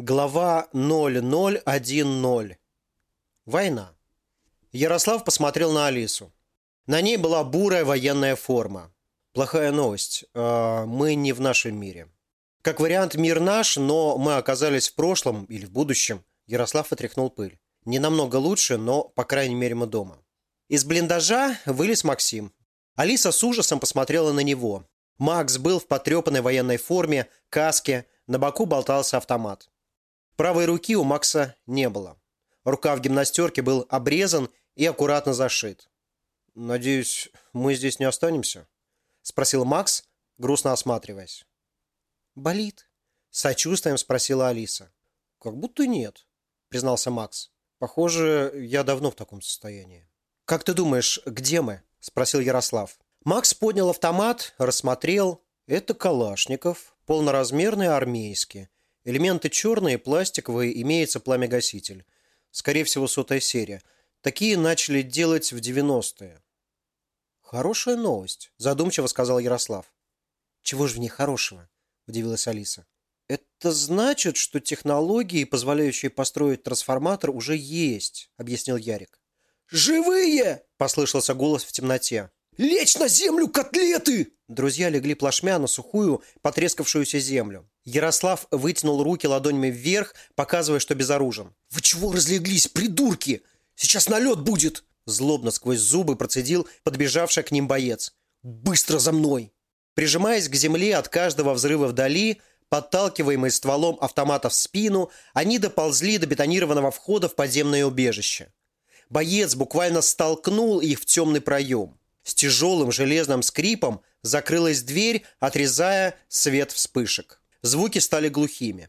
Глава 0010. Война. Ярослав посмотрел на Алису. На ней была бурая военная форма. Плохая новость. Э, мы не в нашем мире. Как вариант, мир наш, но мы оказались в прошлом или в будущем. Ярослав отряхнул пыль. Не намного лучше, но, по крайней мере, мы дома. Из блиндажа вылез Максим. Алиса с ужасом посмотрела на него. Макс был в потрепанной военной форме, каске, на боку болтался автомат. Правой руки у Макса не было. Рукав гимнастерки был обрезан и аккуратно зашит. «Надеюсь, мы здесь не останемся?» – спросил Макс, грустно осматриваясь. «Болит?» – сочувствием спросила Алиса. «Как будто нет», – признался Макс. «Похоже, я давно в таком состоянии». «Как ты думаешь, где мы?» – спросил Ярослав. Макс поднял автомат, рассмотрел. Это Калашников, полноразмерный армейский. Элементы черные, пластиковые, имеется пламя-гаситель. Скорее всего, сотая серия. Такие начали делать в 90-е. «Хорошая новость», – задумчиво сказал Ярослав. «Чего же в ней хорошего?» – удивилась Алиса. «Это значит, что технологии, позволяющие построить трансформатор, уже есть», – объяснил Ярик. «Живые!» – послышался голос в темноте. «Лечь на землю, котлеты!» Друзья легли плашмя на сухую, потрескавшуюся землю. Ярослав вытянул руки ладонями вверх, показывая, что безоружен. «Вы чего разлеглись, придурки? Сейчас налет будет!» Злобно сквозь зубы процедил подбежавший к ним боец. «Быстро за мной!» Прижимаясь к земле от каждого взрыва вдали, подталкиваемые стволом автомата в спину, они доползли до бетонированного входа в подземное убежище. Боец буквально столкнул их в темный проем. С тяжелым железным скрипом закрылась дверь, отрезая свет вспышек. Звуки стали глухими.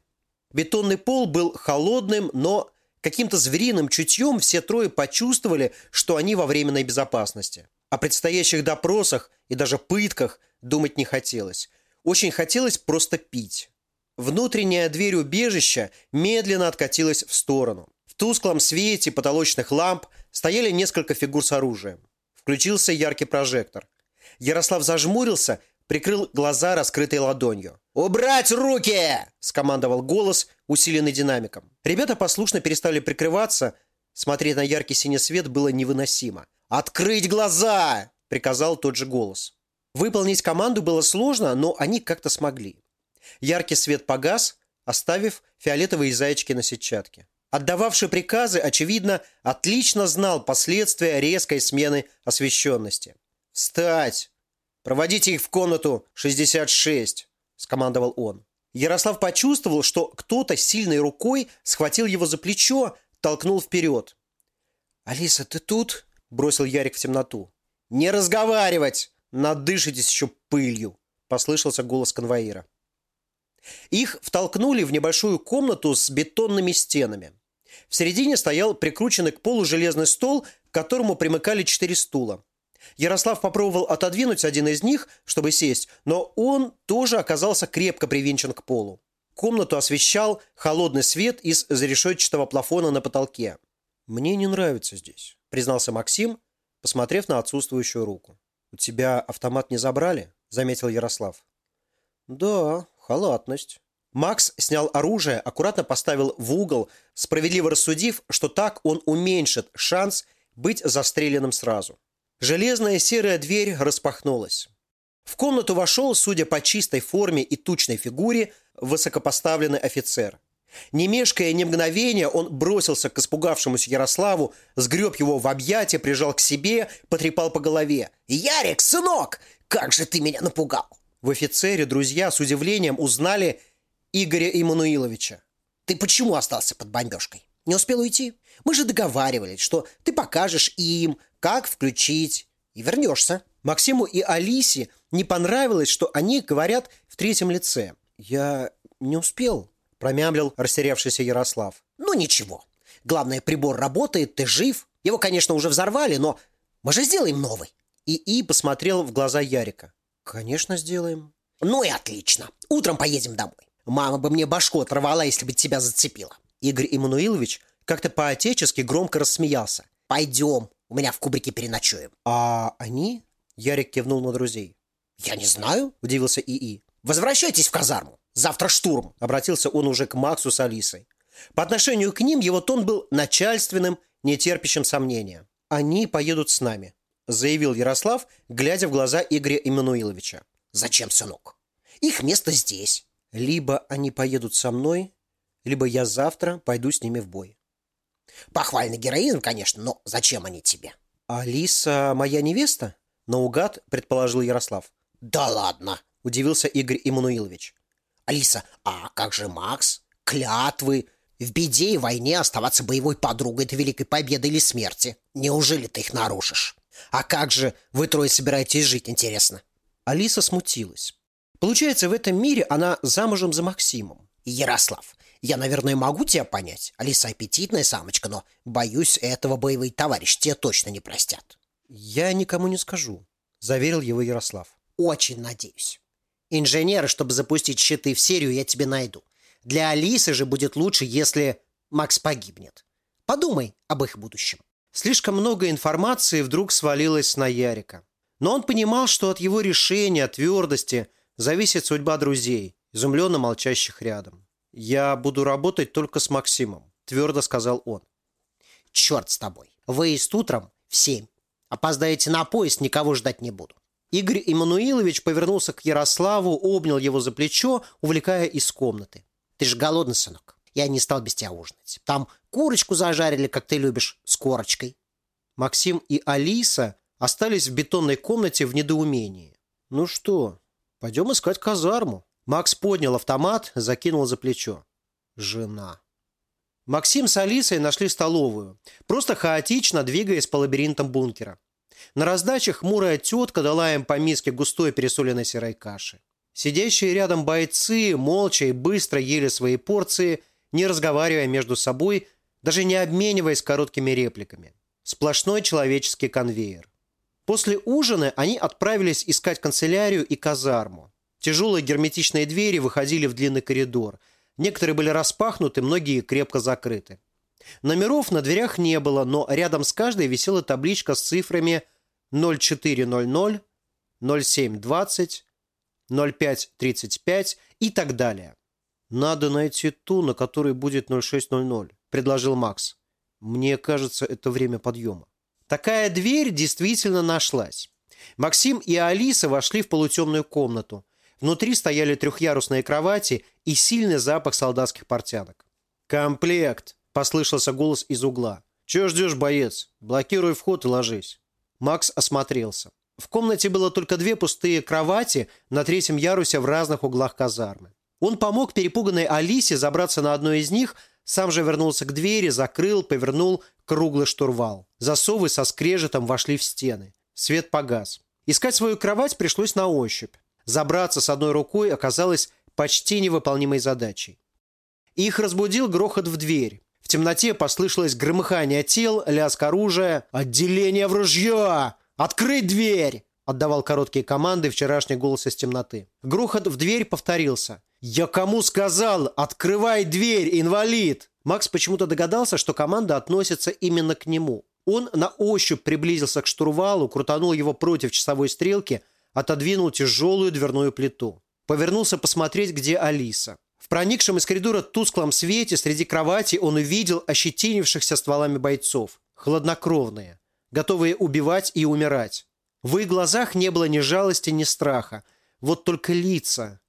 Бетонный пол был холодным, но каким-то звериным чутьем все трое почувствовали, что они во временной безопасности. О предстоящих допросах и даже пытках думать не хотелось. Очень хотелось просто пить. Внутренняя дверь убежища медленно откатилась в сторону. В тусклом свете потолочных ламп стояли несколько фигур с оружием. Включился яркий прожектор. Ярослав зажмурился, прикрыл глаза раскрытой ладонью. «Убрать руки!» – скомандовал голос, усиленный динамиком. Ребята послушно перестали прикрываться. Смотреть на яркий синий свет было невыносимо. «Открыть глаза!» – приказал тот же голос. Выполнить команду было сложно, но они как-то смогли. Яркий свет погас, оставив фиолетовые зайчики на сетчатке. Отдававший приказы, очевидно, отлично знал последствия резкой смены освещенности. «Встать! Проводите их в комнату 66!» – скомандовал он. Ярослав почувствовал, что кто-то сильной рукой схватил его за плечо, толкнул вперед. «Алиса, ты тут?» – бросил Ярик в темноту. «Не разговаривать! Надышитесь еще пылью!» – послышался голос конвоира. Их втолкнули в небольшую комнату с бетонными стенами. В середине стоял прикрученный к полу железный стол, к которому примыкали четыре стула. Ярослав попробовал отодвинуть один из них, чтобы сесть, но он тоже оказался крепко привинчен к полу. Комнату освещал холодный свет из зарешетчатого плафона на потолке. «Мне не нравится здесь», – признался Максим, посмотрев на отсутствующую руку. «У тебя автомат не забрали?» – заметил Ярослав. «Да, халатность». Макс снял оружие, аккуратно поставил в угол, справедливо рассудив, что так он уменьшит шанс быть застреленным сразу. Железная серая дверь распахнулась. В комнату вошел, судя по чистой форме и тучной фигуре, высокопоставленный офицер. Не мешкая ни мгновения, он бросился к испугавшемуся Ярославу, сгреб его в объятия, прижал к себе, потрепал по голове. «Ярик, сынок, как же ты меня напугал!» В офицере друзья с удивлением узнали Игоря Иммануиловича. «Ты почему остался под бомбежкой? Не успел уйти? Мы же договаривались, что ты покажешь им, как включить, и вернешься». Максиму и Алисе не понравилось, что они говорят в третьем лице. «Я не успел», – промямлил растерявшийся Ярослав. «Ну ничего. Главное, прибор работает, ты жив. Его, конечно, уже взорвали, но мы же сделаем новый». И посмотрел в глаза Ярика. «Конечно, сделаем». «Ну и отлично. Утром поедем домой. Мама бы мне башку оторвала, если бы тебя зацепила». Игорь Иммануилович как-то по-отечески громко рассмеялся. «Пойдем, у меня в кубрике переночуем». «А они?» – Ярик кивнул на друзей. «Я не знаю», – удивился ИИ. Возвращайтесь в казарму. Завтра штурм. Обратился он уже к Максу с Алисой. По отношению к ним его тон был начальственным, нетерпящим сомнения. «Они поедут с нами», – заявил Ярослав, глядя в глаза Игоря Иммануиловича. «Зачем, сынок? Их место здесь». «Либо они поедут со мной, либо я завтра пойду с ними в бой». «Похвальный героизм, конечно, но зачем они тебе?» «Алиса моя невеста?» – наугад предположил Ярослав. «Да ладно!» – удивился Игорь Иммануилович. «Алиса, а как же Макс? Клятвы? В беде и войне оставаться боевой подругой до великой победы или смерти. Неужели ты их нарушишь? А как же вы трое собираетесь жить, интересно?» Алиса смутилась. Получается, в этом мире она замужем за Максимом. Ярослав, я, наверное, могу тебя понять. Алиса аппетитная самочка, но, боюсь, этого боевые товарищи тебе точно не простят. Я никому не скажу, заверил его Ярослав. Очень надеюсь. Инженеры, чтобы запустить щиты в серию, я тебе найду. Для Алисы же будет лучше, если Макс погибнет. Подумай об их будущем. Слишком много информации вдруг свалилось на Ярика. Но он понимал, что от его решения, твердости зависит судьба друзей, изумленно молчащих рядом. «Я буду работать только с Максимом», – твердо сказал он. «Черт с тобой. Выезд утром в семь. Опоздаете на поезд, никого ждать не буду». Игорь Иммануилович повернулся к Ярославу, обнял его за плечо, увлекая из комнаты. Ты же голодный, сынок. Я не стал без тебя ужинать. Там курочку зажарили, как ты любишь, с корочкой. Максим и Алиса остались в бетонной комнате в недоумении. Ну что, пойдем искать казарму. Макс поднял автомат, закинул за плечо. Жена. Максим с Алисой нашли столовую, просто хаотично двигаясь по лабиринтам бункера. На раздаче хмурая тетка дала им по миске густой пересоленной серой каши. Сидящие рядом бойцы молча и быстро ели свои порции, не разговаривая между собой, даже не обмениваясь короткими репликами. Сплошной человеческий конвейер. После ужина они отправились искать канцелярию и казарму. Тяжелые герметичные двери выходили в длинный коридор. Некоторые были распахнуты, многие крепко закрыты. Номеров на дверях не было, но рядом с каждой висела табличка с цифрами 0400, 0720, 0535 и так далее. «Надо найти ту, на которой будет 0600», – предложил Макс. «Мне кажется, это время подъема». Такая дверь действительно нашлась. Максим и Алиса вошли в полутемную комнату. Внутри стояли трехъярусные кровати и сильный запах солдатских портянок. «Комплект!» – послышался голос из угла. «Чего ждешь, боец? Блокируй вход и ложись». Макс осмотрелся. В комнате было только две пустые кровати на третьем ярусе в разных углах казармы. Он помог перепуганной Алисе забраться на одну из них, сам же вернулся к двери, закрыл, повернул круглый штурвал. Засовы со скрежетом вошли в стены. Свет погас. Искать свою кровать пришлось на ощупь. Забраться с одной рукой оказалось почти невыполнимой задачей. Их разбудил грохот в дверь. В темноте послышалось громыхание тел, лязг оружия. «Отделение в ружье! «Открыть дверь!» – отдавал короткие команды вчерашний голос из темноты. Грохот в дверь повторился. «Я кому сказал? Открывай дверь, инвалид!» Макс почему-то догадался, что команда относится именно к нему. Он на ощупь приблизился к штурвалу, крутанул его против часовой стрелки, отодвинул тяжелую дверную плиту. Повернулся посмотреть, где Алиса. В проникшем из коридора тусклом свете среди кровати он увидел ощетинившихся стволами бойцов. Хладнокровные готовые убивать и умирать. В их глазах не было ни жалости, ни страха. Вот только лица.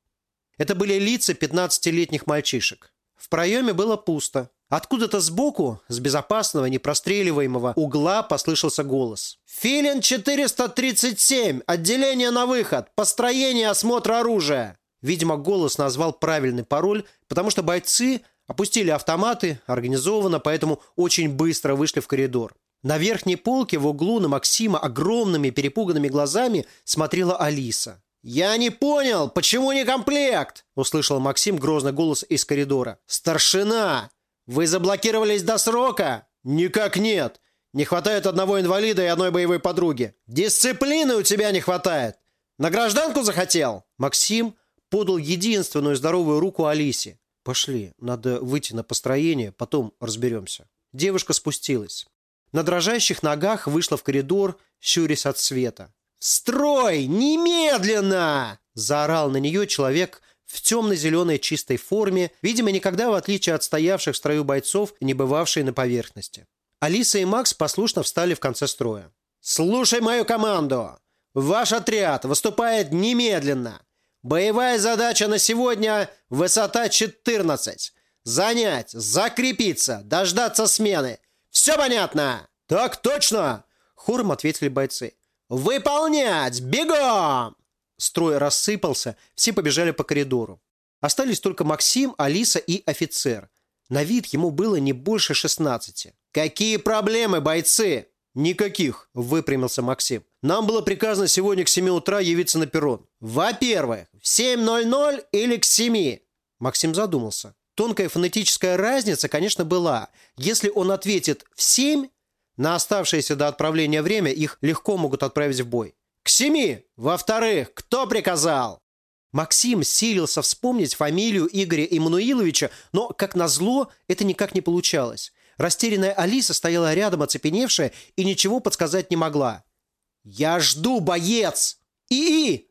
Это были лица 15-летних мальчишек. В проеме было пусто. Откуда-то сбоку, с безопасного, непростреливаемого угла послышался голос. «Филин 437! Отделение на выход! Построение осмотра оружия!» Видимо, голос назвал правильный пароль, потому что бойцы опустили автоматы организованно, поэтому очень быстро вышли в коридор. На верхней полке в углу на Максима огромными перепуганными глазами смотрела Алиса. «Я не понял, почему не комплект?» – услышал Максим грозный голос из коридора. «Старшина! Вы заблокировались до срока?» «Никак нет. Не хватает одного инвалида и одной боевой подруги. Дисциплины у тебя не хватает. На гражданку захотел?» Максим подал единственную здоровую руку Алисе. «Пошли, надо выйти на построение, потом разберемся». Девушка спустилась. На дрожащих ногах вышла в коридор, щурясь от света. «Строй! Немедленно!» – заорал на нее человек в темно-зеленой чистой форме, видимо, никогда, в отличие от стоявших в строю бойцов, не бывавшей на поверхности. Алиса и Макс послушно встали в конце строя. «Слушай мою команду! Ваш отряд выступает немедленно! Боевая задача на сегодня – высота 14. Занять, закрепиться, дождаться смены. Все понятно?» «Так точно!» – хором ответили бойцы. «Выполнять! Бегом!» Строй рассыпался, все побежали по коридору. Остались только Максим, Алиса и офицер. На вид ему было не больше 16. «Какие проблемы, бойцы?» «Никаких», – выпрямился Максим. «Нам было приказано сегодня к 7 утра явиться на перрон». «Во-первых, в 7.00 или к 7?» Максим задумался. Тонкая фонетическая разница, конечно, была. Если он ответит в 7, на оставшееся до отправления время их легко могут отправить в бой. «К семи! Во-вторых, кто приказал?» Максим силился вспомнить фамилию Игоря Иммануиловича, но, как назло, это никак не получалось. Растерянная Алиса стояла рядом, оцепеневшая, и ничего подсказать не могла. «Я жду, боец! И-и!»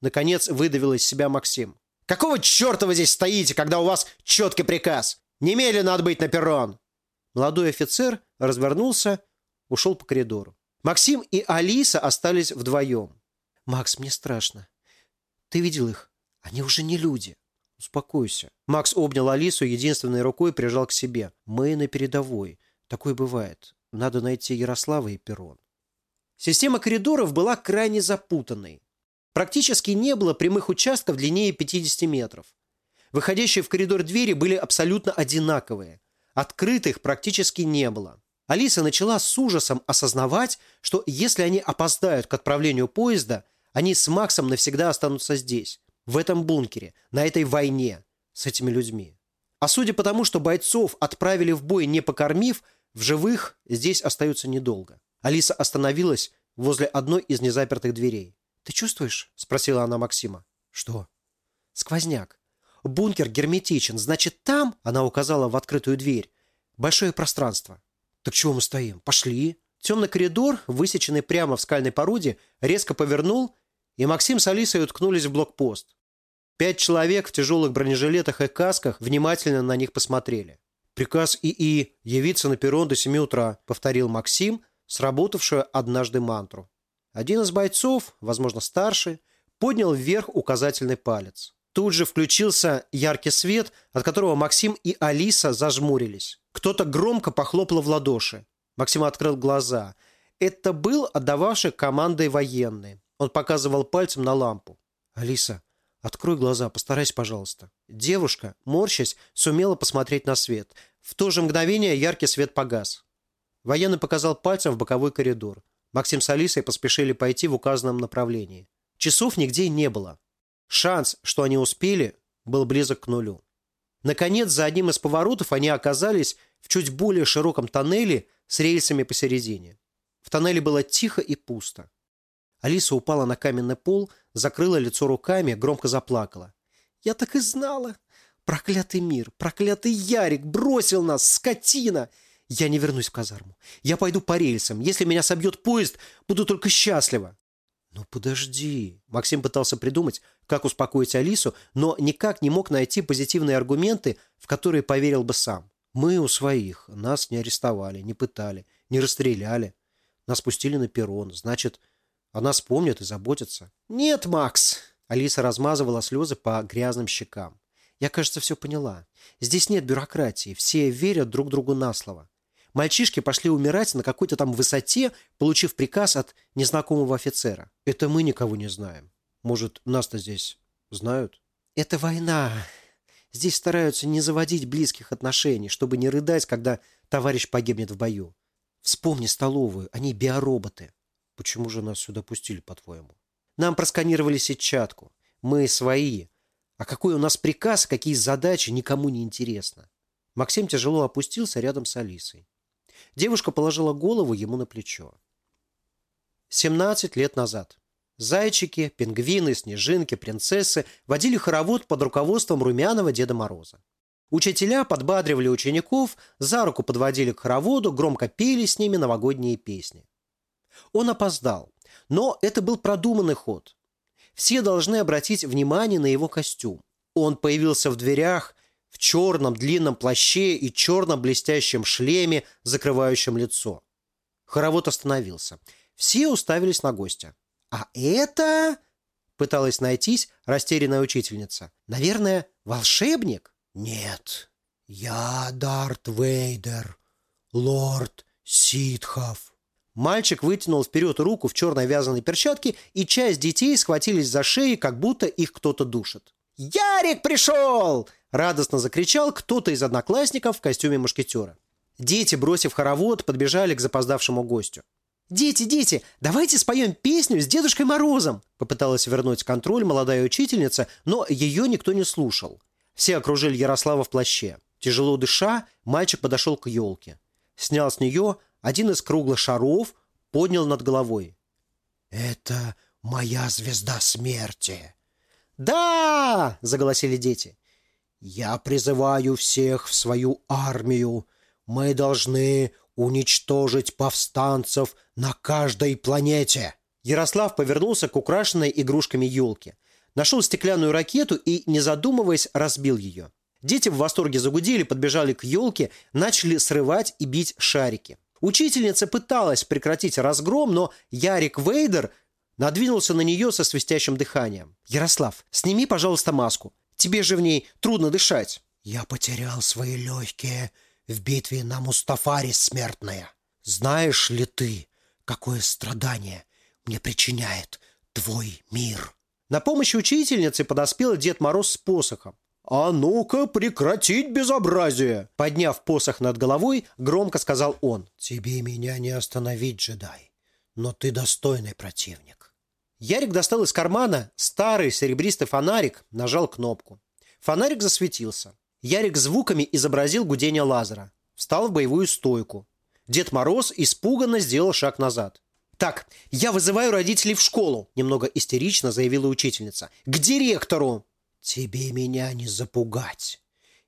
Наконец выдавил из себя Максим. «Какого черта вы здесь стоите, когда у вас четкий приказ? Немедленно отбыть на перрон!» Молодой офицер развернулся, ушел по коридору. Максим и Алиса остались вдвоем. «Макс, мне страшно. Ты видел их? Они уже не люди. Успокойся». Макс обнял Алису единственной рукой и прижал к себе. «Мы на передовой. Такое бывает. Надо найти Ярослава и Перрон». Система коридоров была крайне запутанной. Практически не было прямых участков длиннее 50 метров. Выходящие в коридор двери были абсолютно одинаковые. Открытых практически не было. Алиса начала с ужасом осознавать, что если они опоздают к отправлению поезда, они с Максом навсегда останутся здесь, в этом бункере, на этой войне, с этими людьми. А судя по тому, что бойцов отправили в бой не покормив, в живых здесь остаются недолго. Алиса остановилась возле одной из незапертых дверей. «Ты чувствуешь?» – спросила она Максима. «Что?» «Сквозняк. Бункер герметичен. Значит, там, – она указала в открытую дверь, – большое пространство. «Так чего мы стоим? Пошли!» Темный коридор, высеченный прямо в скальной породе, резко повернул, и Максим с Алисой уткнулись в блокпост. Пять человек в тяжелых бронежилетах и касках внимательно на них посмотрели. «Приказ ИИ – явиться на перрон до 7 утра», – повторил Максим, сработавшую однажды мантру. Один из бойцов, возможно старший, поднял вверх указательный палец. Тут же включился яркий свет, от которого Максим и Алиса зажмурились. Кто-то громко похлопал в ладоши. Максим открыл глаза. Это был отдававший командой военный. Он показывал пальцем на лампу. «Алиса, открой глаза, постарайся, пожалуйста». Девушка, морщась, сумела посмотреть на свет. В то же мгновение яркий свет погас. Военный показал пальцем в боковой коридор. Максим с Алисой поспешили пойти в указанном направлении. Часов нигде не было. Шанс, что они успели, был близок к нулю. Наконец, за одним из поворотов они оказались в чуть более широком тоннеле с рельсами посередине. В тоннеле было тихо и пусто. Алиса упала на каменный пол, закрыла лицо руками, громко заплакала. «Я так и знала! Проклятый мир, проклятый Ярик бросил нас, скотина! Я не вернусь в казарму. Я пойду по рельсам. Если меня собьет поезд, буду только счастлива. «Ну подожди!» Максим пытался придумать, как успокоить Алису, но никак не мог найти позитивные аргументы, в которые поверил бы сам. «Мы у своих. Нас не арестовали, не пытали, не расстреляли. Нас пустили на перрон. Значит, о нас помнят и заботятся». «Нет, Макс!» Алиса размазывала слезы по грязным щекам. «Я, кажется, все поняла. Здесь нет бюрократии. Все верят друг другу на слово. Мальчишки пошли умирать на какой-то там высоте, получив приказ от незнакомого офицера. Это мы никого не знаем. Может, нас-то здесь знают? Это война. Здесь стараются не заводить близких отношений, чтобы не рыдать, когда товарищ погибнет в бою. Вспомни столовую, они биороботы. Почему же нас сюда пустили, по-твоему? Нам просканировали сетчатку. Мы свои. А какой у нас приказ, какие задачи, никому не интересно. Максим тяжело опустился рядом с Алисой. Девушка положила голову ему на плечо. 17 лет назад. Зайчики, пингвины, снежинки, принцессы водили хоровод под руководством румяного Деда Мороза. Учителя подбадривали учеников, за руку подводили к хороводу, громко пели с ними новогодние песни. Он опоздал, но это был продуманный ход. все должны обратить внимание на его костюм. Он появился в дверях в черном длинном плаще и черном блестящем шлеме, закрывающем лицо. Хоровод остановился. Все уставились на гостя. «А это...» — пыталась найтись растерянная учительница. «Наверное, волшебник?» «Нет, я Дарт Вейдер, лорд Ситхов». Мальчик вытянул вперед руку в черной вязаной перчатке, и часть детей схватились за шеи, как будто их кто-то душит. «Ярик пришел!» – радостно закричал кто-то из одноклассников в костюме мушкетера. Дети, бросив хоровод, подбежали к запоздавшему гостю. «Дети, дети, давайте споем песню с Дедушкой Морозом!» Попыталась вернуть контроль молодая учительница, но ее никто не слушал. Все окружили Ярослава в плаще. Тяжело дыша, мальчик подошел к елке. Снял с нее один из круглых шаров, поднял над головой. «Это моя звезда смерти!» «Да!» – заголосили дети. «Я призываю всех в свою армию. Мы должны уничтожить повстанцев на каждой планете!» Ярослав повернулся к украшенной игрушками елке. Нашел стеклянную ракету и, не задумываясь, разбил ее. Дети в восторге загудели, подбежали к елке, начали срывать и бить шарики. Учительница пыталась прекратить разгром, но Ярик Вейдер Надвинулся на нее со свистящим дыханием. «Ярослав, сними, пожалуйста, маску. Тебе же в ней трудно дышать». «Я потерял свои легкие в битве на Мустафаре смертная. Знаешь ли ты, какое страдание мне причиняет твой мир?» На помощь учительнице подоспел Дед Мороз с посохом. «А ну-ка прекратить безобразие!» Подняв посох над головой, громко сказал он. «Тебе меня не остановить, джедай, но ты достойный противник. Ярик достал из кармана старый серебристый фонарик, нажал кнопку. Фонарик засветился. Ярик звуками изобразил гудение лазера. Встал в боевую стойку. Дед Мороз испуганно сделал шаг назад. «Так, я вызываю родителей в школу», – немного истерично заявила учительница. «К директору!» «Тебе меня не запугать.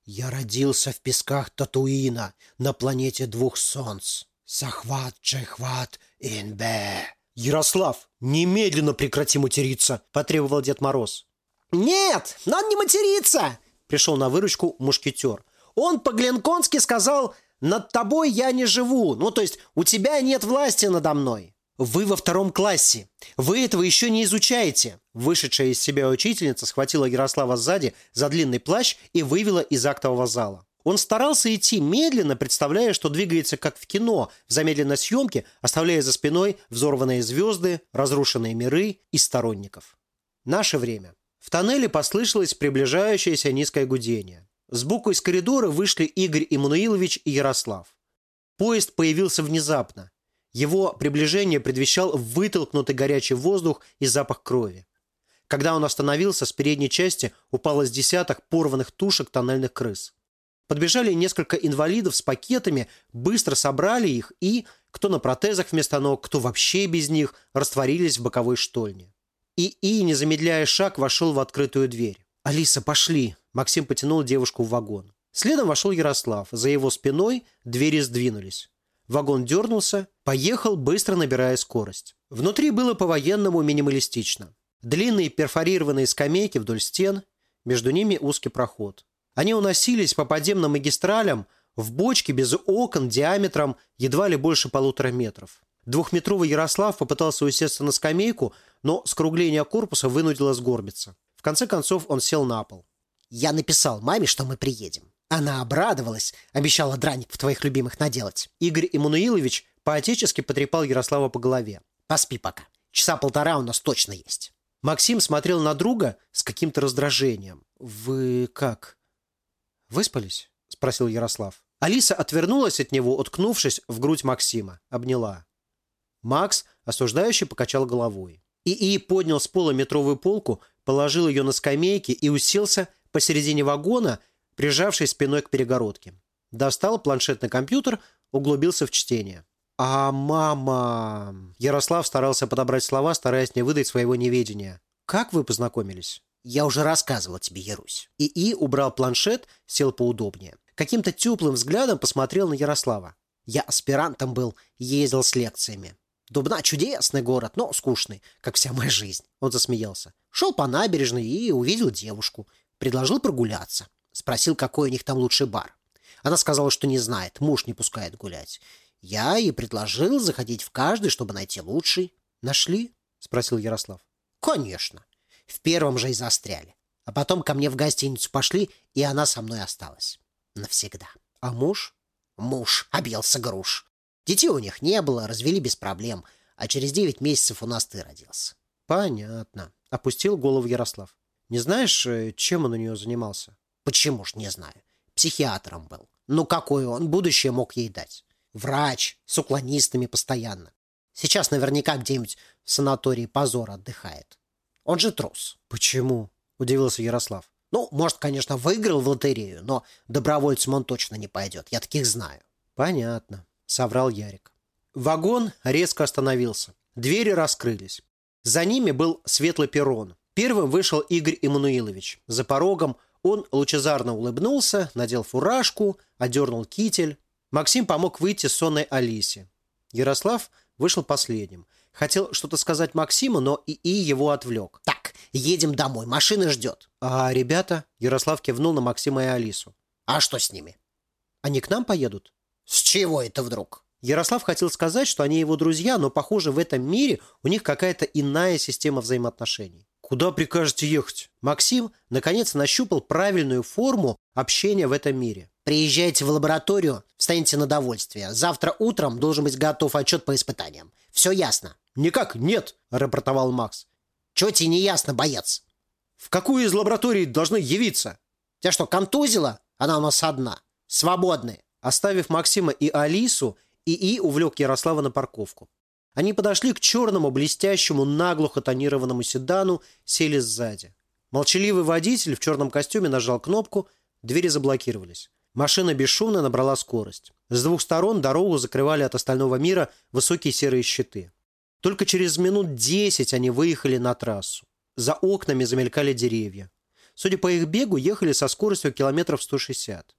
Я родился в песках Татуина на планете двух солнц. Сахват Чехват Инбе». «Ярослав, немедленно прекрати материться!» – потребовал Дед Мороз. «Нет, надо не материться!» – пришел на выручку мушкетер. «Он по-гленконски сказал, над тобой я не живу, ну то есть у тебя нет власти надо мной». «Вы во втором классе. Вы этого еще не изучаете». Вышедшая из себя учительница схватила Ярослава сзади за длинный плащ и вывела из актового зала. Он старался идти медленно, представляя, что двигается как в кино, в замедленной съемке, оставляя за спиной взорванные звезды, разрушенные миры и сторонников. Наше время. В тоннеле послышалось приближающееся низкое гудение. Сбоку из коридора вышли Игорь Иммануилович и Ярослав. Поезд появился внезапно. Его приближение предвещал вытолкнутый горячий воздух и запах крови. Когда он остановился, с передней части упало с десяток порванных тушек тоннельных крыс. Подбежали несколько инвалидов с пакетами, быстро собрали их и, кто на протезах вместо ног, кто вообще без них, растворились в боковой штольне. И И, не замедляя шаг, вошел в открытую дверь. «Алиса, пошли!» Максим потянул девушку в вагон. Следом вошел Ярослав. За его спиной двери сдвинулись. Вагон дернулся, поехал, быстро набирая скорость. Внутри было по-военному минималистично. Длинные перфорированные скамейки вдоль стен, между ними узкий проход. Они уносились по подземным магистралям в бочке без окон диаметром едва ли больше полутора метров. Двухметровый Ярослав попытался усесться на скамейку, но скругление корпуса вынудило сгорбиться. В конце концов он сел на пол. «Я написал маме, что мы приедем. Она обрадовалась, обещала драник в твоих любимых наделать». Игорь Иммануилович поотечески потрепал Ярослава по голове. «Поспи пока. Часа полтора у нас точно есть». Максим смотрел на друга с каким-то раздражением. «Вы как?» «Выспались?» – спросил Ярослав. Алиса отвернулась от него, уткнувшись в грудь Максима. Обняла. Макс осуждающе покачал головой. ИИ поднял с пола метровую полку, положил ее на скамейки и уселся посередине вагона, прижавшись спиной к перегородке. Достал планшетный компьютер, углубился в чтение. «А мама...» Ярослав старался подобрать слова, стараясь не выдать своего неведения. «Как вы познакомились?» Я уже рассказывал тебе, Ярусь. ИИ убрал планшет, сел поудобнее. Каким-то теплым взглядом посмотрел на Ярослава. Я аспирантом был, ездил с лекциями. Дубна чудесный город, но скучный, как вся моя жизнь. Он засмеялся. Шел по набережной и увидел девушку. Предложил прогуляться. Спросил, какой у них там лучший бар. Она сказала, что не знает, муж не пускает гулять. Я ей предложил заходить в каждый, чтобы найти лучший. Нашли? Спросил Ярослав. Конечно. В первом же и застряли. А потом ко мне в гостиницу пошли, и она со мной осталась. Навсегда. А муж? Муж объелся груш. Детей у них не было, развели без проблем. А через девять месяцев у нас ты родился. Понятно. Опустил голову Ярослав. Не знаешь, э, чем он у нее занимался? Почему ж не знаю. Психиатром был. Ну какое он будущее мог ей дать? Врач, с уклонистами постоянно. Сейчас наверняка где-нибудь в санатории позор отдыхает. Он же трус. Почему? Удивился Ярослав. Ну, может, конечно, выиграл в лотерею, но добровольцем он точно не пойдет. Я таких знаю. Понятно, соврал Ярик. Вагон резко остановился. Двери раскрылись. За ними был светлый перрон. Первым вышел Игорь Иммануилович. За порогом он лучезарно улыбнулся, надел фуражку, одернул китель. Максим помог выйти сонной Алисе. Ярослав вышел последним. Хотел что-то сказать Максиму, но ИИ его отвлек. Так, едем домой, машина ждет. А ребята? Ярослав кивнул на Максима и Алису. А что с ними? Они к нам поедут? С чего это вдруг? Ярослав хотел сказать, что они его друзья, но, похоже, в этом мире у них какая-то иная система взаимоотношений. Куда прикажете ехать? Максим, наконец, нащупал правильную форму общения в этом мире. Приезжайте в лабораторию, встаньте на довольствие. Завтра утром должен быть готов отчет по испытаниям. Все ясно. Никак нет, рапортовал Макс. Чего тебе не ясно, боец? В какую из лабораторий должны явиться? Тебя что, контузила? Она у нас одна. Свободны. Оставив Максима и Алису, ИИ увлек Ярослава на парковку. Они подошли к черному, блестящему, наглухо тонированному седану, сели сзади. Молчаливый водитель в черном костюме нажал кнопку, двери заблокировались. Машина бесшумно набрала скорость. С двух сторон дорогу закрывали от остального мира высокие серые щиты. Только через минут десять они выехали на трассу. За окнами замелькали деревья. Судя по их бегу, ехали со скоростью километров 160.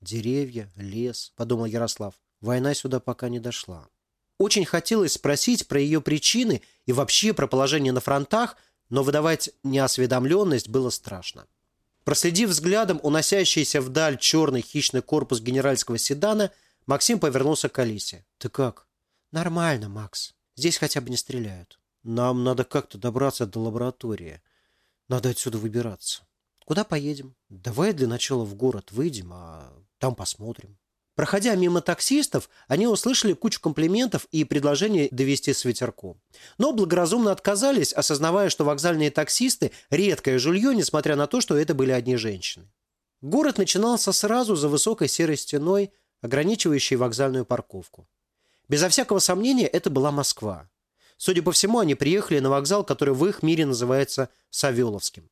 «Деревья, лес», — подумал Ярослав. «Война сюда пока не дошла». Очень хотелось спросить про ее причины и вообще про положение на фронтах, но выдавать неосведомленность было страшно. Проследив взглядом уносящийся вдаль черный хищный корпус генеральского седана, Максим повернулся к Алисе. «Ты как?» «Нормально, Макс. Здесь хотя бы не стреляют». «Нам надо как-то добраться до лаборатории. Надо отсюда выбираться». «Куда поедем?» «Давай для начала в город выйдем, а там посмотрим». Проходя мимо таксистов, они услышали кучу комплиментов и предложений довести с ветерком. Но благоразумно отказались, осознавая, что вокзальные таксисты – редкое жулье, несмотря на то, что это были одни женщины. Город начинался сразу за высокой серой стеной, ограничивающей вокзальную парковку. Безо всякого сомнения, это была Москва. Судя по всему, они приехали на вокзал, который в их мире называется Савеловским.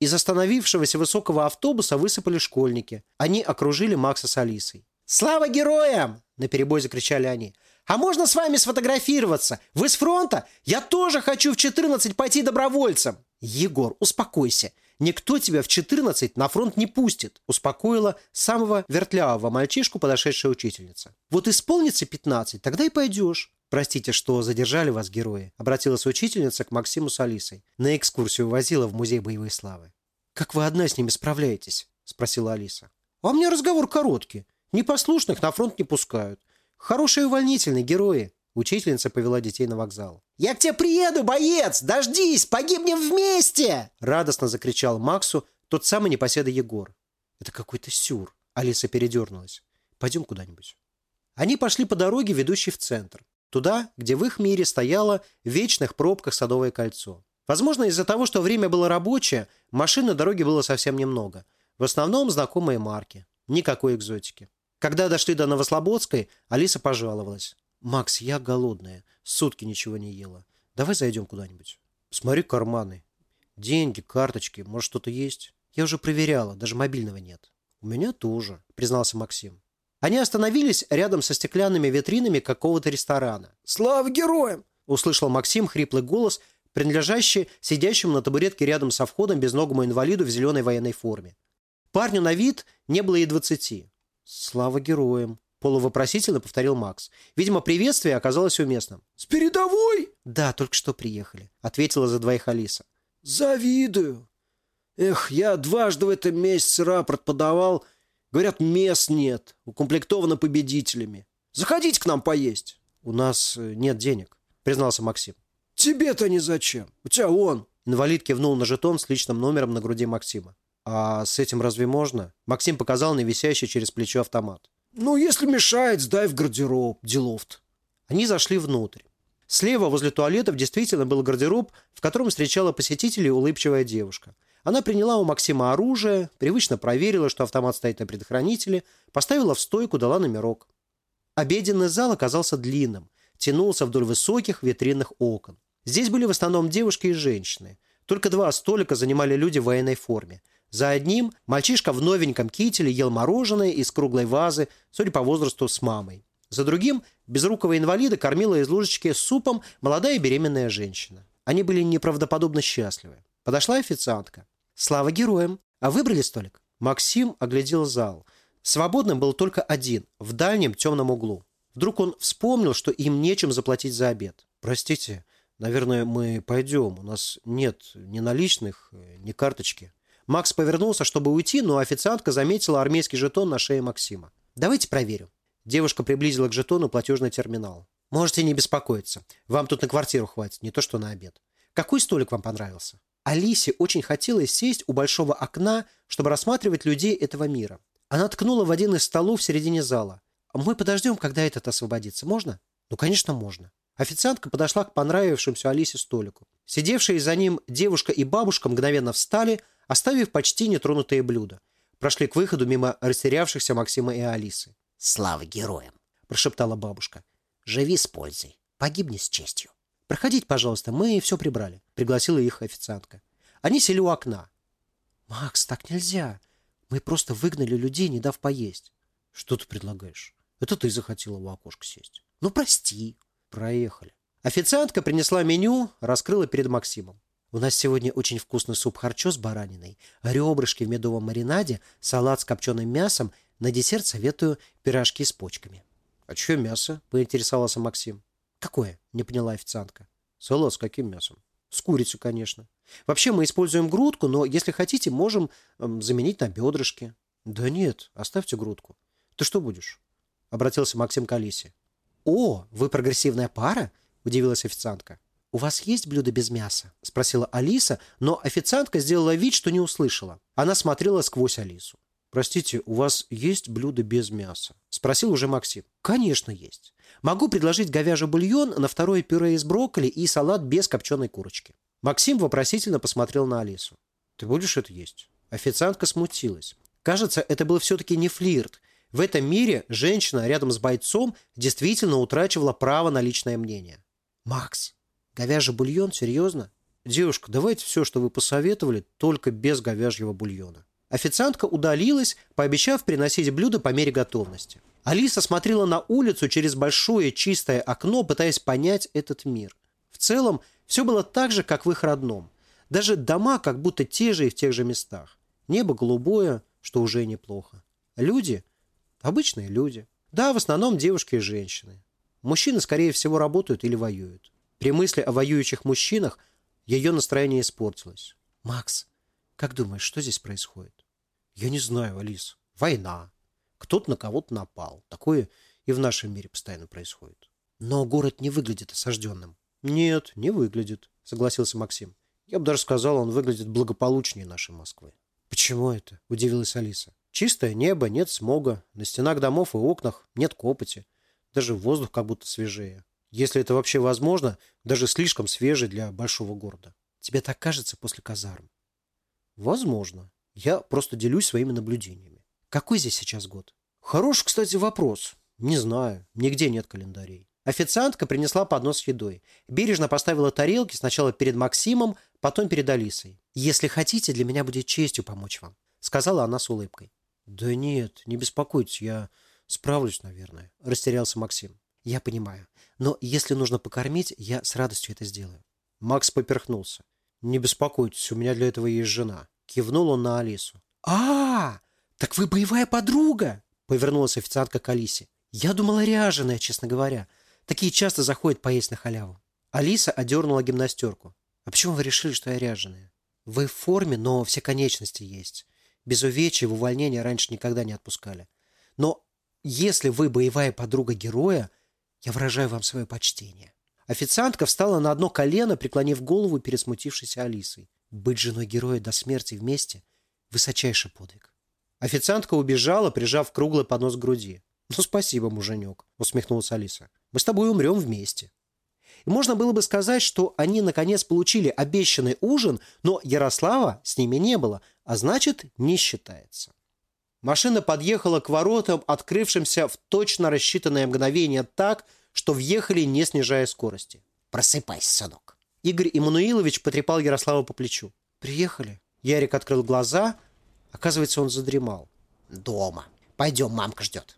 Из остановившегося высокого автобуса высыпали школьники. Они окружили Макса с Алисой. «Слава героям!» – наперебой закричали они. «А можно с вами сфотографироваться? Вы с фронта? Я тоже хочу в 14 пойти добровольцем!» «Егор, успокойся. Никто тебя в 14 на фронт не пустит», – успокоила самого вертлявого мальчишку подошедшая учительница. «Вот исполнится 15, тогда и пойдешь». «Простите, что задержали вас, герои», – обратилась учительница к Максиму с Алисой. На экскурсию возила в Музей боевой славы. «Как вы одна с ними справляетесь?» – спросила Алиса. «А меня разговор короткий. Непослушных на фронт не пускают. Хорошие увольнительные герои. Учительница повела детей на вокзал. «Я к тебе приеду, боец! Дождись! Погибнем вместе!» Радостно закричал Максу тот самый непоседа Егор. «Это какой-то сюр!» Алиса передернулась. «Пойдем куда-нибудь». Они пошли по дороге, ведущей в центр. Туда, где в их мире стояло в вечных пробках Садовое кольцо. Возможно, из-за того, что время было рабочее, машин на дороге было совсем немного. В основном знакомые марки. Никакой экзотики. Когда дошли до Новослободской, Алиса пожаловалась. «Макс, я голодная. Сутки ничего не ела. Давай зайдем куда-нибудь. Смотри карманы. Деньги, карточки, может, что-то есть? Я уже проверяла, даже мобильного нет». «У меня тоже», признался Максим. Они остановились рядом со стеклянными витринами какого-то ресторана. «Слава героям!» услышал Максим хриплый голос, принадлежащий сидящему на табуретке рядом со входом безногому инвалиду в зеленой военной форме. Парню на вид не было и двадцати. «Слава героям!» Полувопросительно повторил Макс. Видимо, приветствие оказалось уместным. «С передовой?» «Да, только что приехали», — ответила за двоих Алиса. «Завидую. Эх, я дважды в этом месяце рапорт подавал. Говорят, мест нет. Укомплектовано победителями. Заходите к нам поесть». «У нас э, нет денег», — признался Максим. «Тебе-то не зачем. У тебя он». Инвалид кивнул на жетон с личным номером на груди Максима. «А с этим разве можно?» Максим показал на висящий через плечо автомат. «Ну, если мешает, сдай в гардероб, делов-то». Они зашли внутрь. Слева возле туалетов действительно был гардероб, в котором встречала посетителей улыбчивая девушка. Она приняла у Максима оружие, привычно проверила, что автомат стоит на предохранителе, поставила в стойку, дала номерок. Обеденный зал оказался длинным, тянулся вдоль высоких витринных окон. Здесь были в основном девушки и женщины. Только два столика занимали люди в военной форме. За одним мальчишка в новеньком кителе ел мороженое из круглой вазы, судя по возрасту, с мамой. За другим безрукого инвалида кормила из ложечки супом молодая беременная женщина. Они были неправдоподобно счастливы. Подошла официантка. «Слава героям! А выбрали столик?» Максим оглядел зал. Свободным был только один, в дальнем темном углу. Вдруг он вспомнил, что им нечем заплатить за обед. «Простите, наверное, мы пойдем. У нас нет ни наличных, ни карточки». Макс повернулся, чтобы уйти, но официантка заметила армейский жетон на шее Максима. «Давайте проверим». Девушка приблизила к жетону платежный терминал. «Можете не беспокоиться. Вам тут на квартиру хватит, не то что на обед. Какой столик вам понравился?» Алисе очень хотелось сесть у большого окна, чтобы рассматривать людей этого мира. Она ткнула в один из столов в середине зала. «Мы подождем, когда этот освободится. Можно?» «Ну, конечно, можно». Официантка подошла к понравившемуся Алисе столику. Сидевшие за ним девушка и бабушка мгновенно встали, оставив почти нетронутые блюда. Прошли к выходу мимо растерявшихся Максима и Алисы. «Слава героям!» – прошептала бабушка. «Живи с пользой, погибни с честью». «Проходите, пожалуйста, мы все прибрали», – пригласила их официантка. Они сели у окна. «Макс, так нельзя. Мы просто выгнали людей, не дав поесть». «Что ты предлагаешь? Это ты захотела в окошко сесть». «Ну, прости». «Проехали». Официантка принесла меню, раскрыла перед Максимом. У нас сегодня очень вкусный суп-харчо с бараниной, ребрышки в медовом маринаде, салат с копченым мясом. На десерт советую пирожки с почками. «А что мясо?» – поинтересовался Максим. «Какое?» – не поняла официантка. «Салат с каким мясом?» «С курицей, конечно. Вообще мы используем грудку, но если хотите, можем эм, заменить на бедрышки». «Да нет, оставьте грудку. Ты что будешь?» – обратился Максим к Алисе. «О, вы прогрессивная пара?» – удивилась официантка. «У вас есть блюдо без мяса?» – спросила Алиса, но официантка сделала вид, что не услышала. Она смотрела сквозь Алису. «Простите, у вас есть блюдо без мяса?» – спросил уже Максим. «Конечно есть. Могу предложить говяжий бульон на второе пюре из брокколи и салат без копченой курочки». Максим вопросительно посмотрел на Алису. «Ты будешь это есть?» Официантка смутилась. Кажется, это был все-таки не флирт. В этом мире женщина рядом с бойцом действительно утрачивала право на личное мнение. «Макс, Говяжий бульон? Серьезно? Девушка, давайте все, что вы посоветовали, только без говяжьего бульона. Официантка удалилась, пообещав приносить блюдо по мере готовности. Алиса смотрела на улицу через большое чистое окно, пытаясь понять этот мир. В целом, все было так же, как в их родном. Даже дома как будто те же и в тех же местах. Небо голубое, что уже неплохо. Люди? Обычные люди. Да, в основном девушки и женщины. Мужчины, скорее всего, работают или воюют. При мысли о воюющих мужчинах ее настроение испортилось. «Макс, как думаешь, что здесь происходит?» «Я не знаю, Алис. Война. Кто-то на кого-то напал. Такое и в нашем мире постоянно происходит. Но город не выглядит осажденным». «Нет, не выглядит», — согласился Максим. «Я бы даже сказал, он выглядит благополучнее нашей Москвы». «Почему это?» – удивилась Алиса. «Чистое небо, нет смога, на стенах домов и окнах нет копоти. Даже воздух как будто свежее. Если это вообще возможно, даже слишком свежий для большого города. Тебе так кажется после казарм? Возможно. Я просто делюсь своими наблюдениями. Какой здесь сейчас год? Хороший, кстати, вопрос. Не знаю. Нигде нет календарей. Официантка принесла поднос с едой. Бережно поставила тарелки сначала перед Максимом, потом перед Алисой. «Если хотите, для меня будет честью помочь вам», — сказала она с улыбкой. «Да нет, не беспокойтесь, я справлюсь, наверное», — растерялся Максим. «Я понимаю. Но если нужно покормить, я с радостью это сделаю. Макс поперхнулся. «Не беспокойтесь, у меня для этого есть жена». Кивнул он на Алису. а, -а, -а Так вы боевая подруга!» Повернулась официантка к Алисе. Я думала ряженая, честно говоря. Такие часто заходят поесть на халяву. Алиса одернула гимнастерку. А почему вы решили, что я ряженая? Вы в форме, но все конечности есть. Без увечья в увольнение раньше никогда не отпускали. Но если вы боевая подруга героя, я выражаю вам свое почтение. Официантка встала на одно колено, преклонив голову перед смутившейся Алисой. Быть женой героя до смерти вместе – высочайший подвиг. Официантка убежала, прижав круглый поднос к груди. «Ну, спасибо, муженек», – усмехнулась Алиса. «Мы с тобой умрем вместе». И можно было бы сказать, что они наконец получили обещанный ужин, но Ярослава с ними не было, а значит, не считается. Машина подъехала к воротам, открывшимся в точно рассчитанное мгновение так, что въехали, не снижая скорости. Просыпайся, сынок. Игорь Иммануилович потрепал Ярослава по плечу. «Приехали?» Ярик открыл глаза. Оказывается, он задремал. Дома. Пойдем, мамка ждет.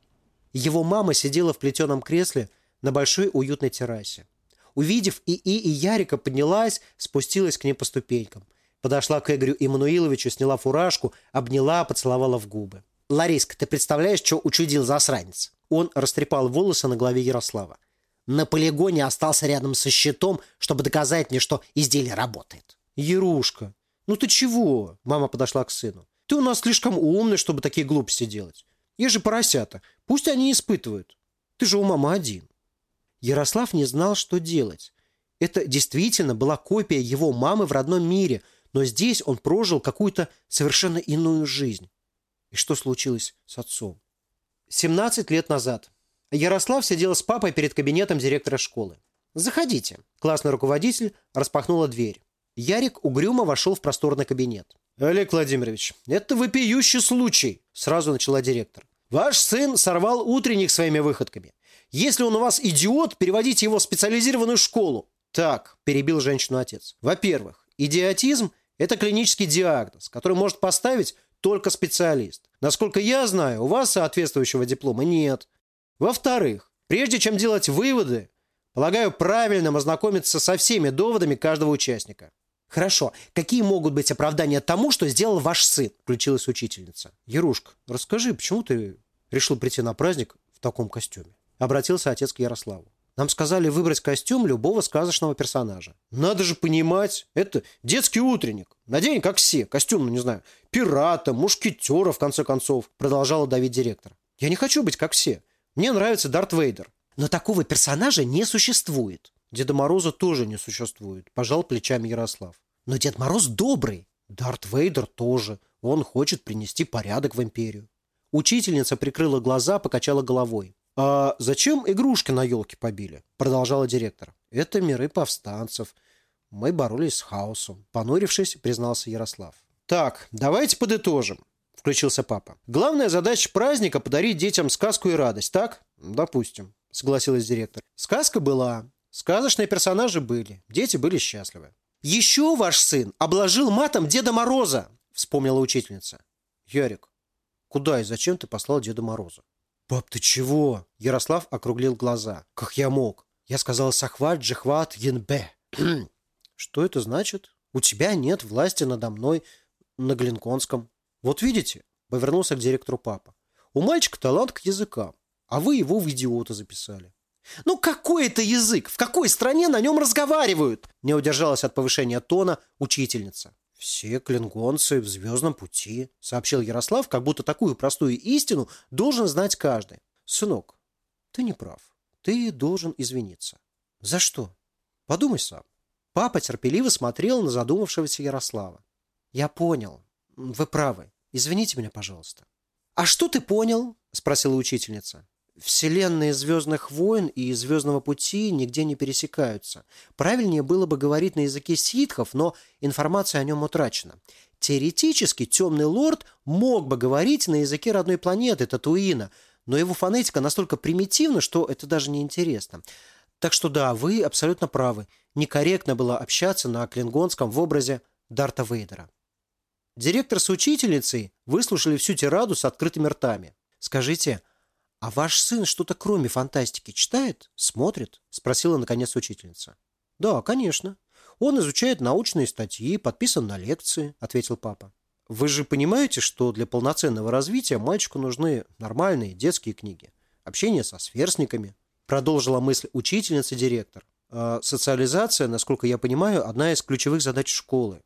Его мама сидела в плетеном кресле на большой уютной террасе. Увидев ИИ и Ярика, поднялась, спустилась к ней по ступенькам. Подошла к Игорю Иммануиловичу, сняла фуражку, обняла, поцеловала в губы. Лариска, ты представляешь, что учудил засранец? Он растрепал волосы на голове Ярослава. На полигоне остался рядом со щитом, чтобы доказать мне, что изделие работает. Ярушка, ну ты чего? Мама подошла к сыну. Ты у нас слишком умный, чтобы такие глупости делать. Есть же поросята. Пусть они испытывают. Ты же у мамы один. Ярослав не знал, что делать. Это действительно была копия его мамы в родном мире, но здесь он прожил какую-то совершенно иную жизнь. И что случилось с отцом? 17 лет назад. Ярослав сидел с папой перед кабинетом директора школы. «Заходите». Классный руководитель распахнула дверь. Ярик угрюмо вошел в просторный кабинет. «Олег Владимирович, это вопиющий случай», – сразу начала директор. «Ваш сын сорвал утренник своими выходками. Если он у вас идиот, переводите его в специализированную школу». «Так», – перебил женщину отец. «Во-первых, идиотизм – это клинический диагноз, который может поставить только специалист. Насколько я знаю, у вас соответствующего диплома нет. Во-вторых, прежде чем делать выводы, полагаю правильным ознакомиться со всеми доводами каждого участника. Хорошо. Какие могут быть оправдания тому, что сделал ваш сын? Включилась учительница. Ярушка, расскажи, почему ты решил прийти на праздник в таком костюме? Обратился отец к Ярославу. Нам сказали выбрать костюм любого сказочного персонажа. Надо же понимать, это детский утренник. Надень, как все, костюм, ну не знаю, пирата, мушкетера, в конце концов, продолжала давить директор. Я не хочу быть как все. Мне нравится Дарт Вейдер. Но такого персонажа не существует. Деда Мороза тоже не существует, пожал плечами Ярослав. Но Дед Мороз добрый. Дарт Вейдер тоже. Он хочет принести порядок в империю. Учительница прикрыла глаза, покачала головой. «А зачем игрушки на елке побили?» – продолжала директор. «Это миры повстанцев. Мы боролись с хаосом», – понурившись, признался Ярослав. «Так, давайте подытожим», – включился папа. «Главная задача праздника – подарить детям сказку и радость, так?» «Допустим», – согласилась директор. «Сказка была, сказочные персонажи были, дети были счастливы». «Еще ваш сын обложил матом Деда Мороза», – вспомнила учительница. «Ярик, куда и зачем ты послал Деда Мороза?» «Пап, ты чего?» Ярослав округлил глаза. «Как я мог?» Я сказал «Сахват джихват янбе». «Что это значит?» «У тебя нет власти надо мной на Глинконском». «Вот видите?» Повернулся к директору папа. «У мальчика талант к языкам, а вы его в идиота записали». «Ну какой это язык? В какой стране на нем разговаривают?» Не удержалась от повышения тона учительница. «Все клингонцы в звездном пути», — сообщил Ярослав, как будто такую простую истину должен знать каждый. «Сынок, ты не прав. Ты должен извиниться». «За что?» «Подумай сам». Папа терпеливо смотрел на задумавшегося Ярослава. «Я понял. Вы правы. Извините меня, пожалуйста». «А что ты понял?» – спросила учительница. Вселенные Звездных войн и Звездного пути нигде не пересекаются. Правильнее было бы говорить на языке ситхов, но информация о нем утрачена. Теоретически Темный Лорд мог бы говорить на языке родной планеты, Татуина, но его фонетика настолько примитивна, что это даже не интересно. Так что да, вы абсолютно правы. Некорректно было общаться на клингонском в образе Дарта Вейдера. Директор с учительницей выслушали всю тираду с открытыми ртами. «Скажите, «А ваш сын что-то кроме фантастики читает? Смотрит?» – спросила наконец учительница. «Да, конечно. Он изучает научные статьи, подписан на лекции», – ответил папа. «Вы же понимаете, что для полноценного развития мальчику нужны нормальные детские книги, общение со сверстниками. Продолжила мысль учительница директор. А социализация, насколько я понимаю, одна из ключевых задач школы.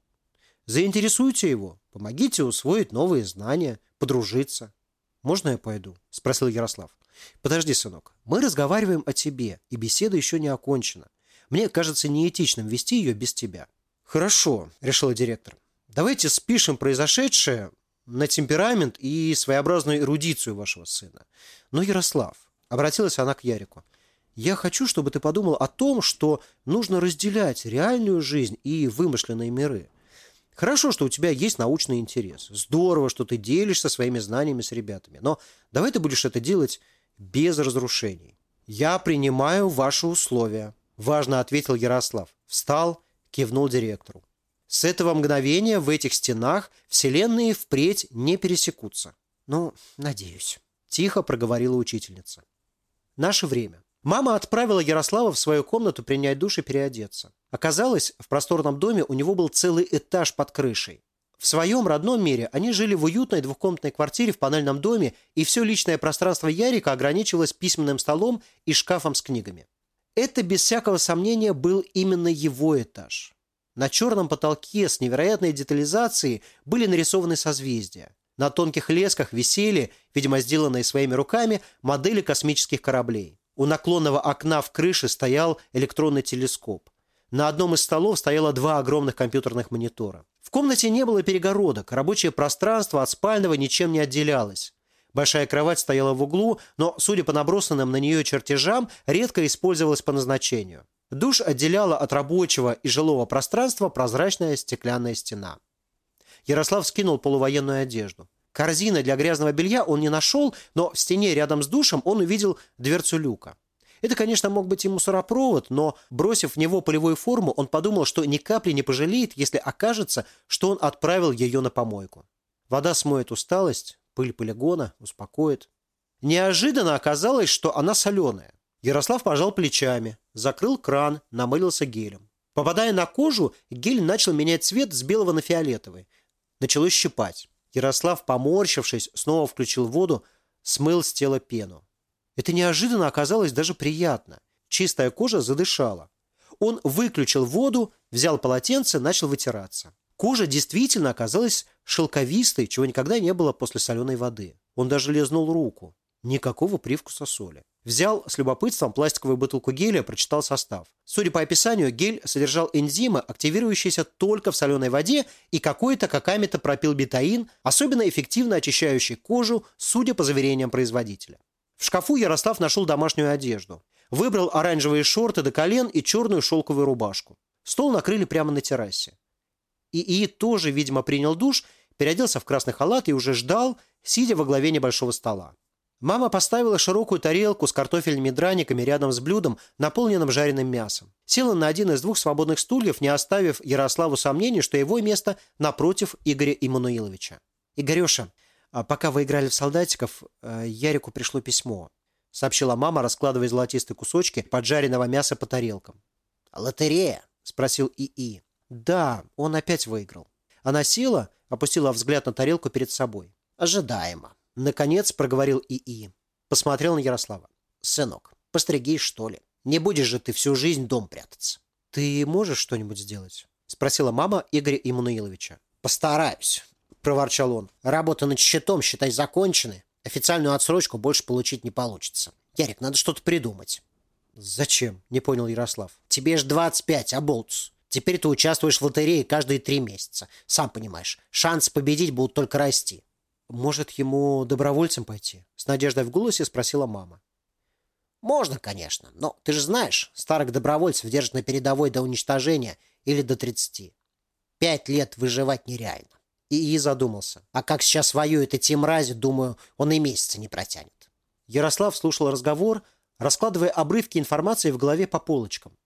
Заинтересуйте его, помогите усвоить новые знания, подружиться. «Можно я пойду?» – спросил Ярослав. «Подожди, сынок, мы разговариваем о тебе, и беседа еще не окончена. Мне кажется неэтичным вести ее без тебя». «Хорошо», – решила директор. «Давайте спишем произошедшее на темперамент и своеобразную эрудицию вашего сына. Но, Ярослав, обратилась она к Ярику, я хочу, чтобы ты подумал о том, что нужно разделять реальную жизнь и вымышленные миры. Хорошо, что у тебя есть научный интерес. Здорово, что ты делишься своими знаниями с ребятами. Но давай ты будешь это делать без разрушений. Я принимаю ваши условия, важно ответил Ярослав. Встал, кивнул директору. С этого мгновения в этих стенах вселенные впредь не пересекутся. Ну, надеюсь. Тихо проговорила учительница. Наше время. Мама отправила Ярослава в свою комнату принять душ и переодеться. Оказалось, в просторном доме у него был целый этаж под крышей. В своем родном мире они жили в уютной двухкомнатной квартире в панельном доме, и все личное пространство Ярика ограничивалось письменным столом и шкафом с книгами. Это, без всякого сомнения, был именно его этаж. На черном потолке с невероятной детализацией были нарисованы созвездия. На тонких лесках висели, видимо, сделанные своими руками, модели космических кораблей. У наклонного окна в крыше стоял электронный телескоп. На одном из столов стояло два огромных компьютерных монитора. В комнате не было перегородок, рабочее пространство от спального ничем не отделялось. Большая кровать стояла в углу, но, судя по набросанным на нее чертежам, редко использовалась по назначению. Душ отделяла от рабочего и жилого пространства прозрачная стеклянная стена. Ярослав скинул полувоенную одежду. Корзины для грязного белья он не нашел, но в стене рядом с душем он увидел дверцу люка. Это, конечно, мог быть и мусоропровод, но, бросив в него полевую форму, он подумал, что ни капли не пожалеет, если окажется, что он отправил ее на помойку. Вода смоет усталость, пыль полигона, успокоит. Неожиданно оказалось, что она соленая. Ярослав пожал плечами, закрыл кран, намылился гелем. Попадая на кожу, гель начал менять цвет с белого на фиолетовый. Началось щипать. Ярослав, поморщившись, снова включил воду, смыл с тела пену. Это неожиданно оказалось даже приятно. Чистая кожа задышала. Он выключил воду, взял полотенце, начал вытираться. Кожа действительно оказалась шелковистой, чего никогда не было после соленой воды. Он даже лизнул руку. Никакого привкуса соли. Взял с любопытством пластиковую бутылку геля, прочитал состав. Судя по описанию, гель содержал энзимы, активирующиеся только в соленой воде, и какой-то каками-то пропилбетаин, особенно эффективно очищающий кожу, судя по заверениям производителя. В шкафу Ярослав нашел домашнюю одежду. Выбрал оранжевые шорты до колен и черную шелковую рубашку. Стол накрыли прямо на террасе. ИИ тоже, видимо, принял душ, переоделся в красный халат и уже ждал, сидя во главе небольшого стола. Мама поставила широкую тарелку с картофельными драниками рядом с блюдом, наполненным жареным мясом. Села на один из двух свободных стульев, не оставив Ярославу сомнений, что его место напротив Игоря Иммануиловича. «Игореша, а пока вы играли в солдатиков, э, Ярику пришло письмо», сообщила мама, раскладывая золотистые кусочки поджаренного мяса по тарелкам. «Лотерея?» – спросил ИИ. «Да, он опять выиграл». Она села, опустила взгляд на тарелку перед собой. «Ожидаемо», Наконец проговорил ИИ. Посмотрел на Ярослава. «Сынок, постригись, что ли? Не будешь же ты всю жизнь дом прятаться». «Ты можешь что-нибудь сделать?» Спросила мама Игоря Иммануиловича. «Постараюсь», – проворчал он. «Работа над счетом, считай, закончены. Официальную отсрочку больше получить не получится. Ярик, надо что-то придумать». «Зачем?» – не понял Ярослав. «Тебе ж 25, а болтус. Теперь ты участвуешь в лотерее каждые три месяца. Сам понимаешь, шансы победить будут только расти. «Может, ему добровольцем пойти?» С надеждой в голосе спросила мама. «Можно, конечно, но ты же знаешь, старых добровольцев держат на передовой до уничтожения или до 30. Пять лет выживать нереально». И, и задумался. А как сейчас воюют эти мрази, думаю, он и месяца не протянет. Ярослав слушал разговор, раскладывая обрывки информации в голове по полочкам.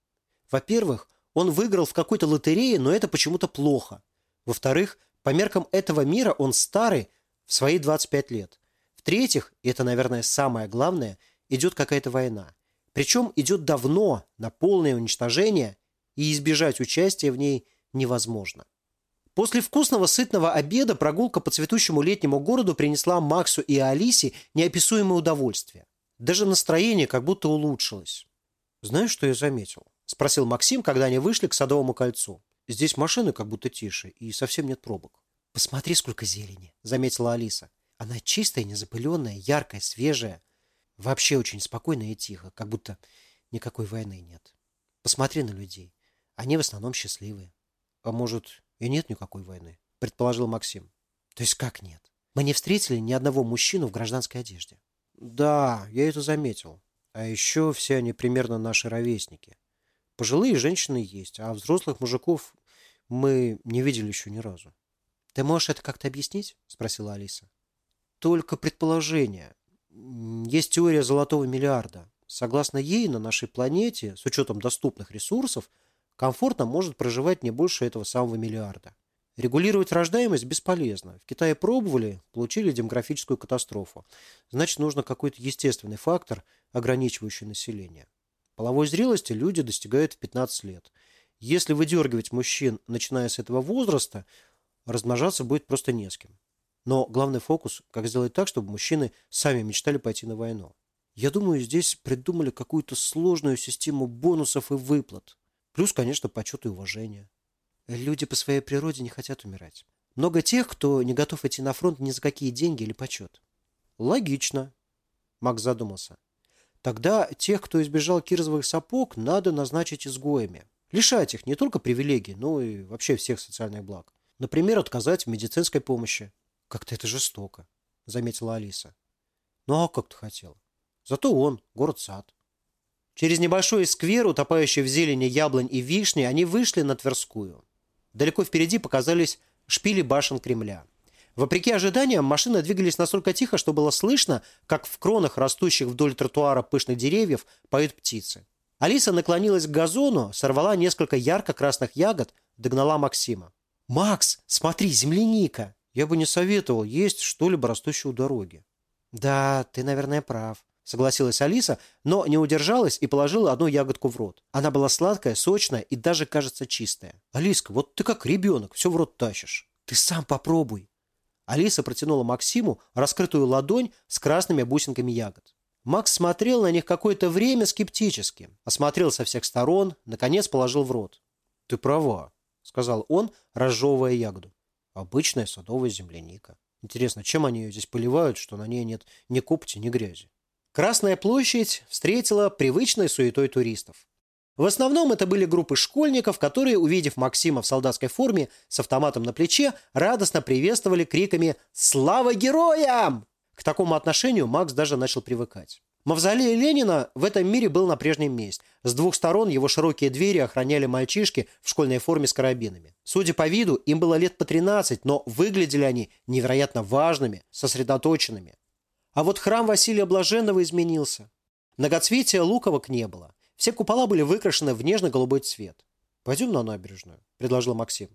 Во-первых, он выиграл в какой-то лотерее, но это почему-то плохо. Во-вторых, по меркам этого мира он старый, в свои 25 лет. В-третьих, и это, наверное, самое главное, идет какая-то война. Причем идет давно, на полное уничтожение, и избежать участия в ней невозможно. После вкусного сытного обеда прогулка по цветущему летнему городу принесла Максу и Алисе неописуемое удовольствие. Даже настроение как будто улучшилось. «Знаешь, что я заметил?» – спросил Максим, когда они вышли к Садовому кольцу. «Здесь машины как будто тише, и совсем нет пробок». «Посмотри, сколько зелени», – заметила Алиса. «Она чистая, незапыленная, яркая, свежая. Вообще очень спокойно и тихо, как будто никакой войны нет. Посмотри на людей. Они в основном счастливые. А может, и нет никакой войны, предположил Максим. То есть как нет? Мы не встретили ни одного мужчину в гражданской одежде. Да, я это заметил. А еще все они примерно наши ровесники. Пожилые женщины есть, а взрослых мужиков мы не видели еще ни разу. Ты можешь это как-то объяснить? Спросила Алиса. Только предположение. Есть теория золотого миллиарда. Согласно ей, на нашей планете, с учетом доступных ресурсов, комфортно может проживать не больше этого самого миллиарда. Регулировать рождаемость бесполезно. В Китае пробовали, получили демографическую катастрофу. Значит, нужно какой-то естественный фактор, ограничивающий население. Половой зрелости люди достигают в 15 лет. Если выдергивать мужчин, начиная с этого возраста, размножаться будет просто не с кем. Но главный фокус – как сделать так, чтобы мужчины сами мечтали пойти на войну. Я думаю, здесь придумали какую-то сложную систему бонусов и выплат. Плюс, конечно, почет и уважение. Люди по своей природе не хотят умирать. Много тех, кто не готов идти на фронт ни за какие деньги или почет. Логично. Макс задумался. Тогда тех, кто избежал кирзовых сапог, надо назначить изгоями. Лишать их не только привилегий, но и вообще всех социальных благ. Например, отказать в медицинской помощи. Как-то это жестоко, заметила Алиса. Ну а как ты хотела? Зато он, город-сад. Через небольшой сквер, утопающий в зелени яблонь и вишни, они вышли на Тверскую. Далеко впереди показались шпили башен Кремля. Вопреки ожиданиям, машины двигались настолько тихо, что было слышно, как в кронах растущих вдоль тротуара пышных деревьев поют птицы. Алиса наклонилась к газону, сорвала несколько ярко-красных ягод, догнала Максима. «Макс, смотри, земляника!» Я бы не советовал есть что-либо растущее у дороги. Да, ты, наверное, прав, согласилась Алиса, но не удержалась и положила одну ягодку в рот. Она была сладкая, сочная и даже, кажется, чистая. Алиска, вот ты как ребенок, все в рот тащишь. Ты сам попробуй. Алиса протянула Максиму раскрытую ладонь с красными бусинками ягод. Макс смотрел на них какое-то время скептически, осмотрел со всех сторон, наконец положил в рот. «Ты права», — сказал он, разжевывая ягоду. Обычная садовая земляника. Интересно, чем они ее здесь поливают, что на ней нет ни копоти, ни грязи? Красная площадь встретила привычной суетой туристов. В основном это были группы школьников, которые, увидев Максима в солдатской форме с автоматом на плече, радостно приветствовали криками «Слава героям!». К такому отношению Макс даже начал привыкать. Мавзолей Ленина в этом мире был на прежнем месте. С двух сторон его широкие двери охраняли мальчишки в школьной форме с карабинами. Судя по виду, им было лет по 13, но выглядели они невероятно важными, сосредоточенными. А вот храм Василия Блаженного изменился. Многоцветия луковок не было. Все купола были выкрашены в нежно-голубой цвет. «Пойдем на набережную», – предложил Максим.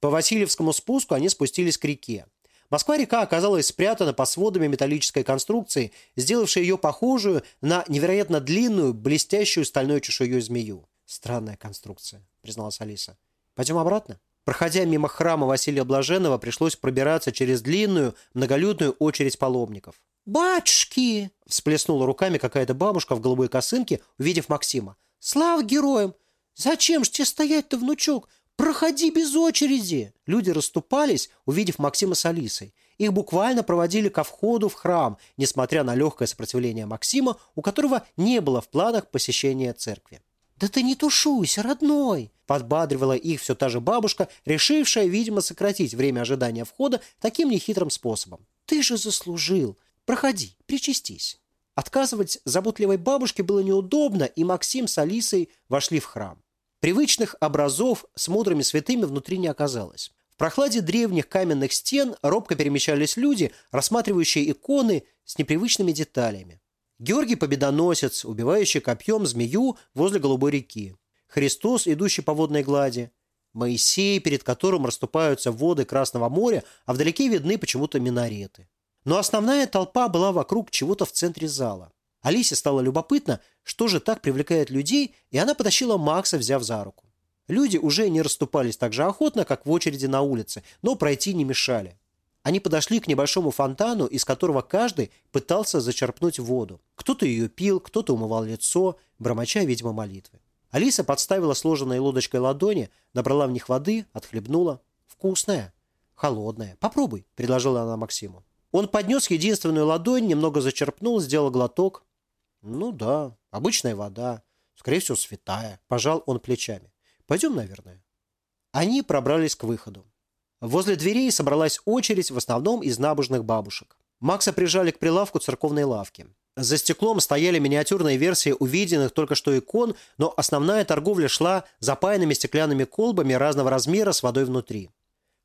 По Васильевскому спуску они спустились к реке. Москва-река оказалась спрятана под сводами металлической конструкции, сделавшей ее похожую на невероятно длинную, блестящую стальной чешуей змею. «Странная конструкция», — призналась Алиса. «Пойдем обратно?» Проходя мимо храма Василия Блаженного, пришлось пробираться через длинную, многолюдную очередь паломников. «Батюшки!» – всплеснула руками какая-то бабушка в голубой косынке, увидев Максима. «Слава героям! Зачем ж тебе стоять-то, внучок? «Проходи без очереди!» Люди расступались, увидев Максима с Алисой. Их буквально проводили ко входу в храм, несмотря на легкое сопротивление Максима, у которого не было в планах посещения церкви. «Да ты не тушуйся, родной!» Подбадривала их все та же бабушка, решившая, видимо, сократить время ожидания входа таким нехитрым способом. «Ты же заслужил! Проходи, причастись!» Отказывать заботливой бабушке было неудобно, и Максим с Алисой вошли в храм. Привычных образов с мудрыми святыми внутри не оказалось. В прохладе древних каменных стен робко перемещались люди, рассматривающие иконы с непривычными деталями. Георгий Победоносец, убивающий копьем змею возле Голубой реки. Христос, идущий по водной глади. Моисей, перед которым расступаются воды Красного моря, а вдалеке видны почему-то минареты. Но основная толпа была вокруг чего-то в центре зала. Алисе стало любопытно, что же так привлекает людей, и она потащила Макса, взяв за руку. Люди уже не расступались так же охотно, как в очереди на улице, но пройти не мешали. Они подошли к небольшому фонтану, из которого каждый пытался зачерпнуть воду. Кто-то ее пил, кто-то умывал лицо, бормоча, видимо, молитвы. Алиса подставила сложенной лодочкой ладони, набрала в них воды, отхлебнула. «Вкусная, холодная. Попробуй», – предложила она Максиму. Он поднес единственную ладонь, немного зачерпнул, сделал глоток. «Ну да, обычная вода. Скорее всего, святая». Пожал он плечами. «Пойдем, наверное». Они пробрались к выходу. Возле дверей собралась очередь в основном из набожных бабушек. Макса прижали к прилавку церковной лавки. За стеклом стояли миниатюрные версии увиденных только что икон, но основная торговля шла запаянными стеклянными колбами разного размера с водой внутри.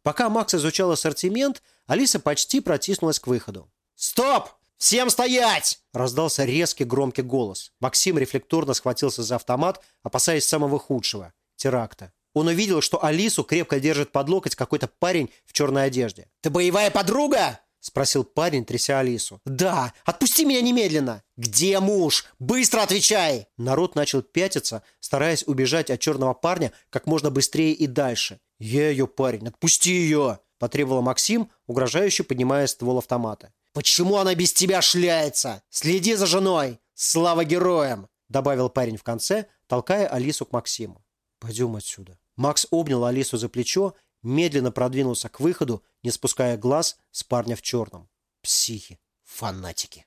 Пока Макс изучал ассортимент, Алиса почти протиснулась к выходу. «Стоп! Всем стоять!» – раздался резкий громкий голос. Максим рефлекторно схватился за автомат, опасаясь самого худшего – теракта. Он увидел, что Алису крепко держит под локоть какой-то парень в черной одежде. «Ты боевая подруга?» – спросил парень, тряся Алису. «Да! Отпусти меня немедленно!» «Где муж? Быстро отвечай!» Народ начал пятиться, стараясь убежать от черного парня как можно быстрее и дальше. «Я ее парень, отпусти ее!» – потребовал Максим, угрожающе поднимая ствол автомата. «Почему она без тебя шляется? Следи за женой! Слава героям!» – добавил парень в конце, толкая Алису к Максиму. «Пойдем отсюда». Макс обнял Алису за плечо медленно продвинулся к выходу, не спуская глаз с парня в черном. Психи, фанатики.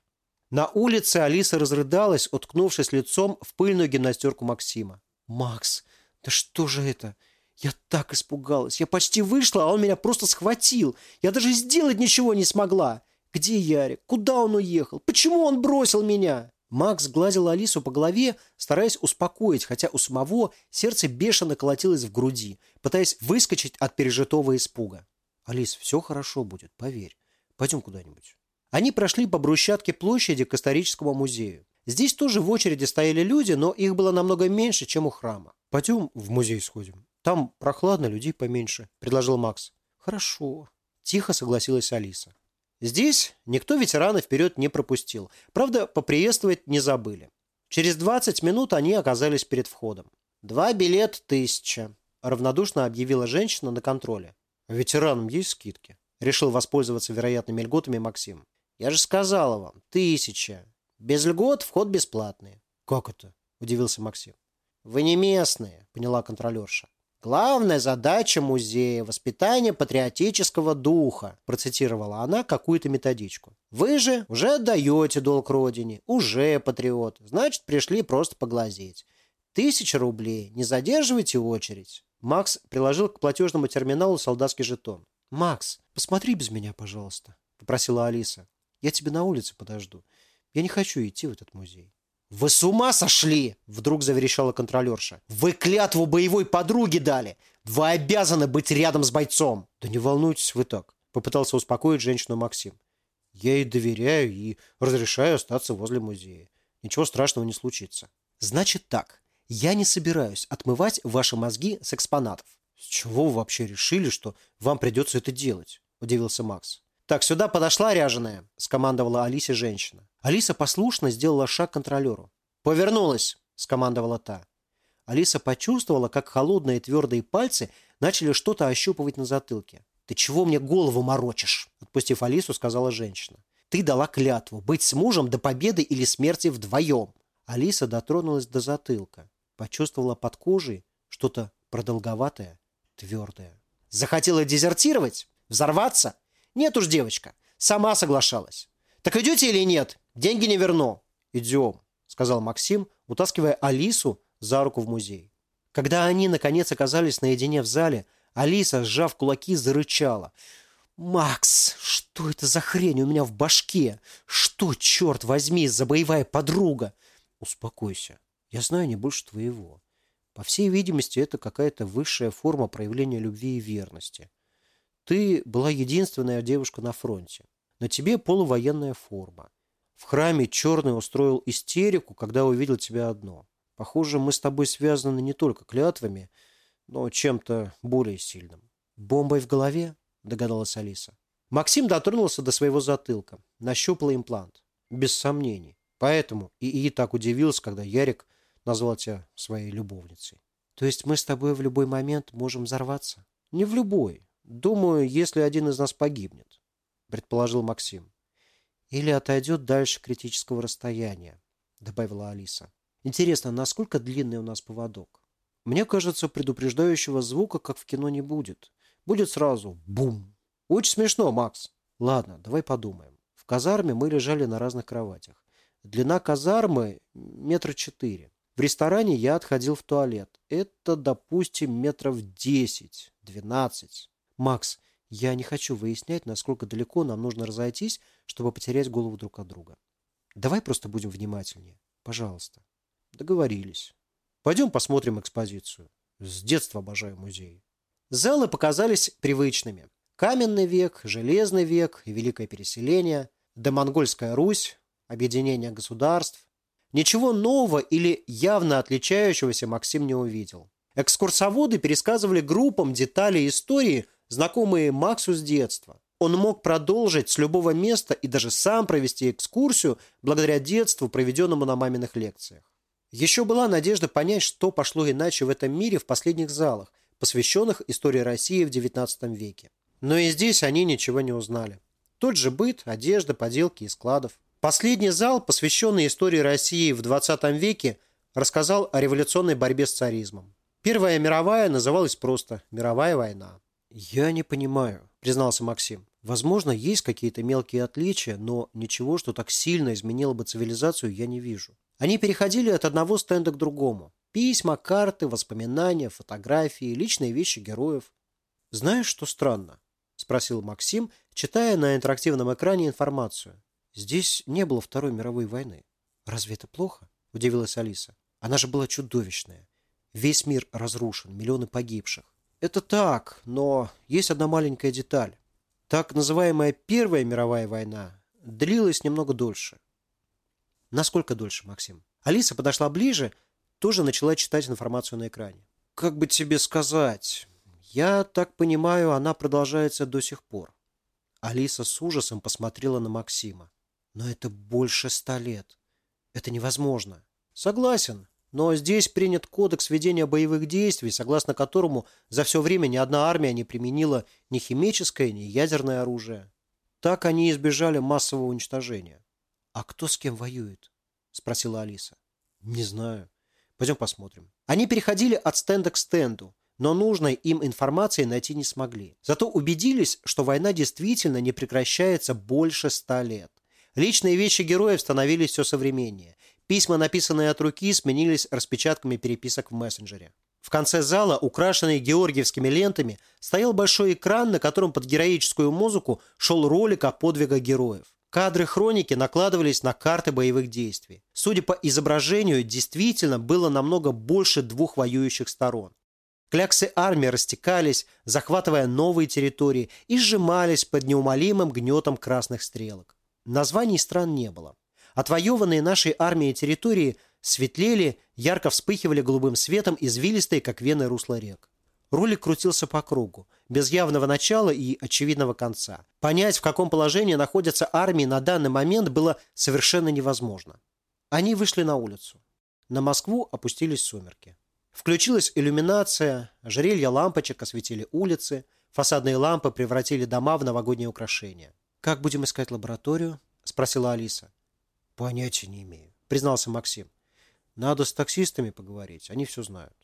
На улице Алиса разрыдалась, уткнувшись лицом в пыльную гимнастерку Максима. «Макс, да что же это? Я так испугалась. Я почти вышла, а он меня просто схватил. Я даже сделать ничего не смогла. Где Ярик? Куда он уехал? Почему он бросил меня?» Макс гладил Алису по голове, стараясь успокоить, хотя у самого сердце бешено колотилось в груди, пытаясь выскочить от пережитого испуга. «Алис, все хорошо будет, поверь. Пойдем куда-нибудь». Они прошли по брусчатке площади к историческому музею. Здесь тоже в очереди стояли люди, но их было намного меньше, чем у храма. «Пойдем в музей сходим. Там прохладно, людей поменьше», – предложил Макс. «Хорошо», – тихо согласилась Алиса. Здесь никто ветерана вперед не пропустил. Правда, поприветствовать не забыли. Через 20 минут они оказались перед входом. «Два билета тысяча», – равнодушно объявила женщина на контроле. «Ветеранам есть скидки?» – решил воспользоваться вероятными льготами Максим. «Я же сказала вам, тысяча. Без льгот вход бесплатный». «Как это?» – удивился Максим. «Вы не местные», – поняла контролерша. Главная задача музея – воспитание патриотического духа, процитировала она какую-то методичку. Вы же уже отдаете долг родине, уже патриот, значит, пришли просто поглазеть. Тысяча рублей, не задерживайте очередь. Макс приложил к платежному терминалу солдатский жетон. «Макс, посмотри без меня, пожалуйста», – попросила Алиса. «Я тебя на улице подожду. Я не хочу идти в этот музей». «Вы с ума сошли?» – вдруг заверещала контролерша. «Вы клятву боевой подруге дали! Вы обязаны быть рядом с бойцом!» «Да не волнуйтесь вы так», – попытался успокоить женщину Максим. «Я ей доверяю и разрешаю остаться возле музея. Ничего страшного не случится». «Значит так, я не собираюсь отмывать ваши мозги с экспонатов». «С чего вы вообще решили, что вам придется это делать?» – удивился Макс. «Так, сюда подошла ряженая», – скомандовала Алисе женщина. Алиса послушно сделала шаг к контролеру. «Повернулась!» – скомандовала та. Алиса почувствовала, как холодные твердые пальцы начали что-то ощупывать на затылке. «Ты чего мне голову морочишь?» – отпустив Алису, сказала женщина. «Ты дала клятву быть с мужем до победы или смерти вдвоем». Алиса дотронулась до затылка. Почувствовала под кожей что-то продолговатое, твердое. «Захотела дезертировать? Взорваться? Нет уж, девочка, сама соглашалась. Так идете или нет? Деньги не верну. Идем, сказал Максим, утаскивая Алису за руку в музей. Когда они, наконец, оказались наедине в зале, Алиса, сжав кулаки, зарычала. «Макс, что это за хрень у меня в башке? Что, черт возьми, за боевая подруга?» «Успокойся. Я знаю не больше твоего. По всей видимости, это какая-то высшая форма проявления любви и верности. Ты была единственная девушка на фронте. На тебе полувоенная форма. В храме черный устроил истерику, когда увидел тебя одно. Похоже, мы с тобой связаны не только клятвами, но чем-то более сильным. Бомбой в голове? Догадалась Алиса. Максим дотронулся до своего затылка, нащупал имплант. Без сомнений. Поэтому ИИ так удивился, когда Ярик назвал тебя своей любовницей. То есть мы с тобой в любой момент можем взорваться? Не в любой. Думаю, если один из нас погибнет. предположил Максим. Или отойдет дальше критического расстояния, добавила Алиса. Интересно, насколько длинный у нас поводок? Мне кажется, предупреждающего звука, как в кино, не будет. Будет сразу бум. Очень смешно, Макс. Ладно, давай подумаем. В казарме мы лежали на разных кроватях. Длина казармы метра четыре. В ресторане я отходил в туалет. Это, допустим, метров десять, двенадцать. Макс, я не хочу выяснять, насколько далеко нам нужно разойтись, чтобы потерять голову друг от друга. Давай просто будем внимательнее. Пожалуйста. Договорились. Пойдем посмотрим экспозицию. С детства обожаю музеи. Залы показались привычными. Каменный век, Железный век и Великое переселение, Домонгольская Русь, объединение государств. Ничего нового или явно отличающегося Максим не увидел. Экскурсоводы пересказывали группам детали истории, знакомые Максу с детства. Он мог продолжить с любого места и даже сам провести экскурсию благодаря детству, проведенному на маминых лекциях. Еще была надежда понять, что пошло иначе в этом мире в последних залах, посвященных истории России в XIX веке. Но и здесь они ничего не узнали. Тот же быт, одежда, поделки и складов. Последний зал, посвященный истории России в 20 веке, рассказал о революционной борьбе с царизмом. Первая мировая называлась просто «Мировая война». «Я не понимаю», – признался Максим. «Возможно, есть какие-то мелкие отличия, но ничего, что так сильно изменило бы цивилизацию, я не вижу». Они переходили от одного стенда к другому. Письма, карты, воспоминания, фотографии, личные вещи героев. «Знаешь, что странно?» – спросил Максим, читая на интерактивном экране информацию. Здесь не было Второй мировой войны. Разве это плохо? Удивилась Алиса. Она же была чудовищная. Весь мир разрушен, миллионы погибших. Это так, но есть одна маленькая деталь. Так называемая Первая мировая война длилась немного дольше. Насколько дольше, Максим? Алиса подошла ближе, тоже начала читать информацию на экране. Как бы тебе сказать? Я так понимаю, она продолжается до сих пор. Алиса с ужасом посмотрела на Максима. Но это больше ста лет. Это невозможно. Согласен. Но здесь принят кодекс ведения боевых действий, согласно которому за все время ни одна армия не применила ни химическое, ни ядерное оружие. Так они избежали массового уничтожения. «А кто с кем воюет?» – спросила Алиса. «Не знаю. Пойдем посмотрим». Они переходили от стенда к стенду, но нужной им информации найти не смогли. Зато убедились, что война действительно не прекращается больше ста лет. Личные вещи героев становились все современнее. Письма, написанные от руки, сменились распечатками переписок в мессенджере. В конце зала, украшенный георгиевскими лентами, стоял большой экран, на котором под героическую музыку шел ролик о подвигах героев. Кадры хроники накладывались на карты боевых действий. Судя по изображению, действительно было намного больше двух воюющих сторон. Кляксы армии растекались, захватывая новые территории и сжимались под неумолимым гнетом красных стрелок. Названий стран не было. Отвоеванные нашей армией территории светлели, ярко вспыхивали голубым светом извилистые, как вены русла рек. Рулик крутился по кругу, без явного начала и очевидного конца. Понять, в каком положении находятся армии на данный момент, было совершенно невозможно. Они вышли на улицу. На Москву опустились сумерки. Включилась иллюминация, ожерелья лампочек осветили улицы, фасадные лампы превратили дома в новогодние украшения. «Как будем искать лабораторию?» – спросила Алиса. «Понятия не имею», – признался Максим. «Надо с таксистами поговорить, они все знают».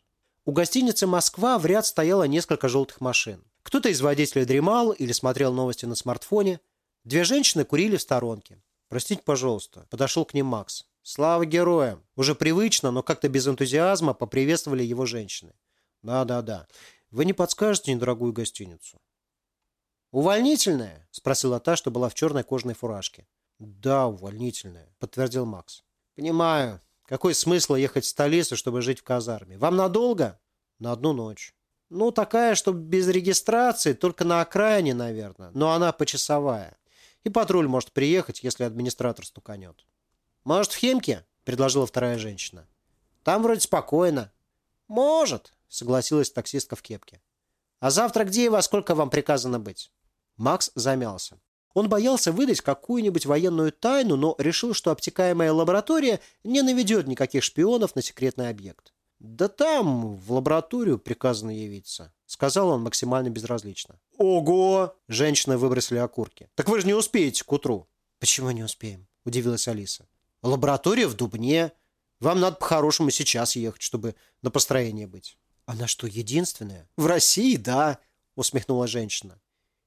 У гостиницы «Москва» в ряд стояло несколько желтых машин. Кто-то из водителей дремал или смотрел новости на смартфоне. Две женщины курили в сторонке. «Простите, пожалуйста», – подошел к ним Макс. «Слава героям!» Уже привычно, но как-то без энтузиазма поприветствовали его женщины. «Да-да-да. Вы не подскажете недорогую гостиницу?» «Увольнительная?» – спросила та, что была в черной кожаной фуражке. «Да, увольнительная», – подтвердил Макс. «Понимаю. Какой смысл ехать в столицу, чтобы жить в казарме? Вам надолго?» «На одну ночь». «Ну, такая, чтобы без регистрации, только на окраине, наверное. Но она почасовая. И патруль может приехать, если администратор стуканет». «Может, в Хемке?» – предложила вторая женщина. «Там вроде спокойно». «Может», – согласилась таксистка в кепке. «А завтра где и во сколько вам приказано быть?» Макс замялся. Он боялся выдать какую-нибудь военную тайну, но решил, что обтекаемая лаборатория не наведет никаких шпионов на секретный объект. «Да там, в лабораторию приказано явиться», — сказал он максимально безразлично. «Ого!» — женщины выбросили окурки. «Так вы же не успеете к утру». «Почему не успеем?» — удивилась Алиса. «Лаборатория в Дубне. Вам надо по-хорошему сейчас ехать, чтобы на построение быть». «Она что, единственная?» «В России, да», — усмехнула женщина.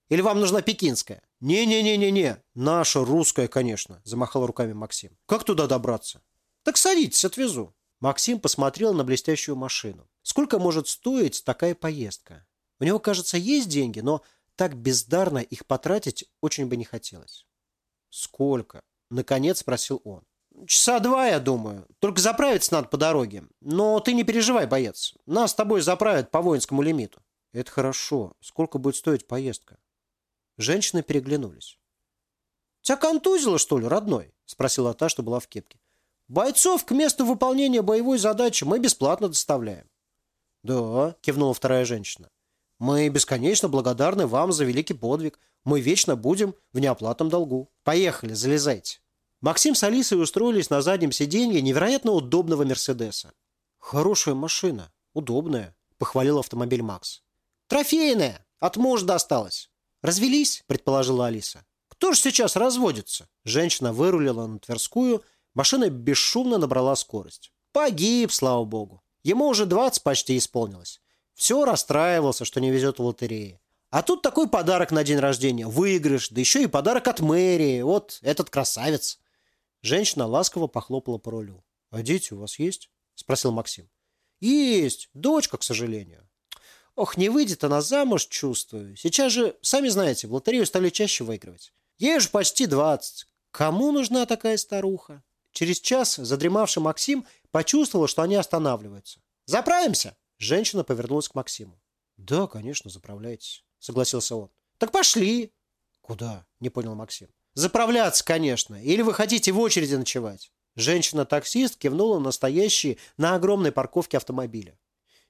«Или вам нужна пекинская?» «Не-не-не-не-не, наша русская, конечно», — замахал руками Максим. «Как туда добраться?» «Так садитесь, отвезу». Максим посмотрел на блестящую машину. Сколько может стоить такая поездка? У него, кажется, есть деньги, но так бездарно их потратить очень бы не хотелось. «Сколько?» – наконец спросил он. «Часа два, я думаю. Только заправиться надо по дороге. Но ты не переживай, боец. Нас с тобой заправят по воинскому лимиту». «Это хорошо. Сколько будет стоить поездка?» Женщины переглянулись. «Тебя контузило, что ли, родной?» – спросила та, что была в кепке. Бойцов к месту выполнения боевой задачи мы бесплатно доставляем. Да, кивнула вторая женщина. Мы бесконечно благодарны вам за великий подвиг. Мы вечно будем в неоплатном долгу. Поехали, залезайте. Максим с Алисой устроились на заднем сиденье невероятно удобного Мерседеса. Хорошая машина, удобная, похвалил автомобиль Макс. Трофейная, от мужа досталась. Развелись, предположила Алиса. Кто же сейчас разводится? Женщина вырулила на Тверскую Машина бесшумно набрала скорость. Погиб, слава богу. Ему уже 20 почти исполнилось. Все расстраивался, что не везет в лотерее. А тут такой подарок на день рождения. Выигрыш, да еще и подарок от мэрии. Вот этот красавец. Женщина ласково похлопала по рулю. «А дети у вас есть?» – спросил Максим. «Есть. Дочка, к сожалению». «Ох, не выйдет она замуж, чувствую. Сейчас же, сами знаете, в лотерею стали чаще выигрывать. Ей же почти двадцать. Кому нужна такая старуха?» Через час задремавший Максим почувствовал, что они останавливаются. «Заправимся?» Женщина повернулась к Максиму. «Да, конечно, заправляйтесь», — согласился он. «Так пошли». «Куда?» — не понял Максим. «Заправляться, конечно. Или вы хотите в очереди ночевать?» Женщина-таксист кивнула на стоящие на огромной парковке автомобиля.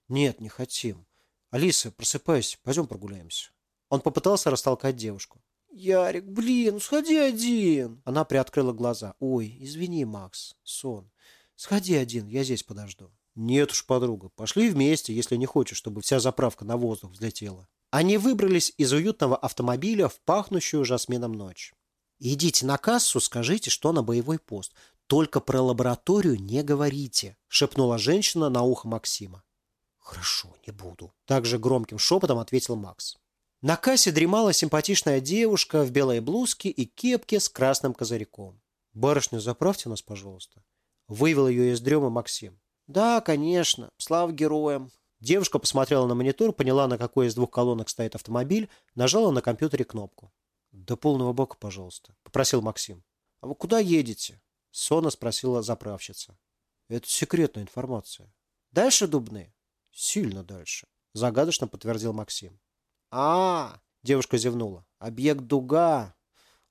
«Нет, не хотим. Алиса, просыпайся, пойдем прогуляемся». Он попытался растолкать девушку. «Ярик, блин, сходи один!» Она приоткрыла глаза. «Ой, извини, Макс, сон. Сходи один, я здесь подожду». «Нет уж, подруга, пошли вместе, если не хочешь, чтобы вся заправка на воздух взлетела». Они выбрались из уютного автомобиля в пахнущую жасмином ночь. «Идите на кассу, скажите, что на боевой пост. Только про лабораторию не говорите», — шепнула женщина на ухо Максима. «Хорошо, не буду», — также громким шепотом ответил Макс. На кассе дремала симпатичная девушка в белой блузке и кепке с красным козырьком. «Барышня, заправьте нас, пожалуйста». Вывел ее из дрема Максим. «Да, конечно. Слава героям». Девушка посмотрела на монитор, поняла, на какой из двух колонок стоит автомобиль, нажала на компьютере кнопку. «До полного бока, пожалуйста», — попросил Максим. «А вы куда едете?» — сонно спросила заправщица. «Это секретная информация». «Дальше Дубны?» «Сильно дальше», — загадочно подтвердил Максим. А, девушка зевнула. Объект дуга.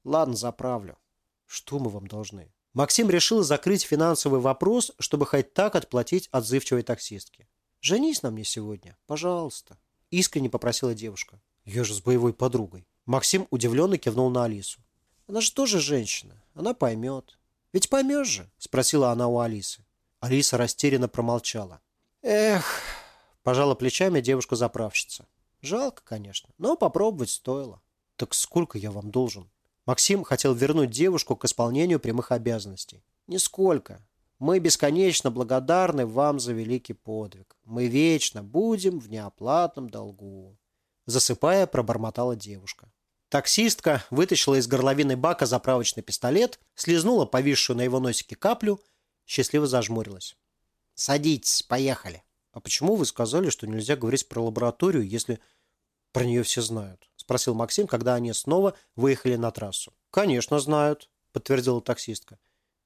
Ладно, заправлю. Что мы вам должны? Максим решил закрыть финансовый вопрос, чтобы хоть так отплатить отзывчивой таксистке. «Женись на мне сегодня, пожалуйста», – искренне попросила девушка. «Я же с боевой подругой». Максим удивленно кивнул на Алису. «Она же тоже женщина, она поймет». «Ведь поймешь же?» – спросила она у Алисы. Алиса растерянно промолчала. «Эх», – пожала плечами девушка-заправщица. Жалко, конечно, но попробовать стоило. Так сколько я вам должен? Максим хотел вернуть девушку к исполнению прямых обязанностей. Нисколько. Мы бесконечно благодарны вам за великий подвиг. Мы вечно будем в неоплатном долгу. Засыпая, пробормотала девушка. Таксистка вытащила из горловины бака заправочный пистолет, слезнула повисшую на его носике каплю, счастливо зажмурилась. «Садитесь, поехали». «А почему вы сказали, что нельзя говорить про лабораторию, если про нее все знают?» – спросил Максим, когда они снова выехали на трассу. «Конечно знают», – подтвердила таксистка.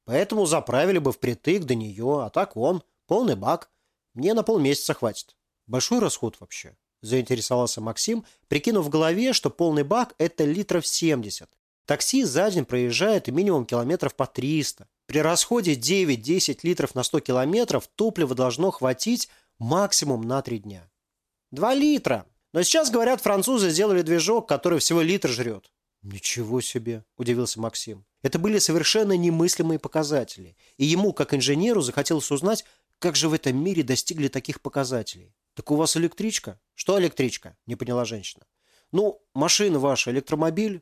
«Поэтому заправили бы впритык до нее, а так он, полный бак. Мне на полмесяца хватит». «Большой расход вообще?» – заинтересовался Максим, прикинув в голове, что полный бак – это литров 70. Такси за день проезжает минимум километров по 300. При расходе 9-10 литров на 100 километров топлива должно хватить максимум на 3 дня. «Два литра!» Но сейчас, говорят, французы сделали движок, который всего литр жрет. Ничего себе, удивился Максим. Это были совершенно немыслимые показатели. И ему, как инженеру, захотелось узнать, Как же в этом мире достигли таких показателей? Так у вас электричка? Что электричка? Не поняла женщина. Ну, машина ваша, электромобиль?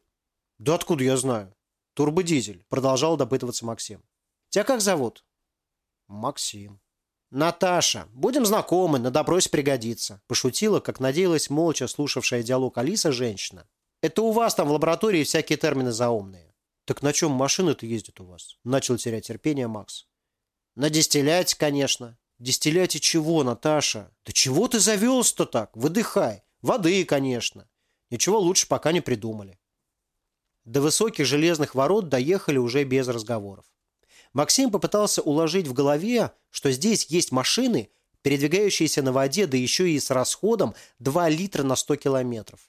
Да откуда я знаю? Турбодизель, продолжал допытываться Максим. Тебя как зовут? Максим. «Наташа, будем знакомы, на допросе пригодится», – пошутила, как надеялась молча слушавшая диалог Алиса женщина. «Это у вас там в лаборатории всякие термины заумные». «Так на чем машины-то ездят у вас?» – начал терять терпение Макс. «На дистилляте, конечно». «Дистилляте чего, Наташа?» «Да чего ты завелся-то так? Выдыхай. Воды, конечно. Ничего лучше пока не придумали». До высоких железных ворот доехали уже без разговоров. Максим попытался уложить в голове, что здесь есть машины, передвигающиеся на воде, да еще и с расходом 2 литра на 100 километров.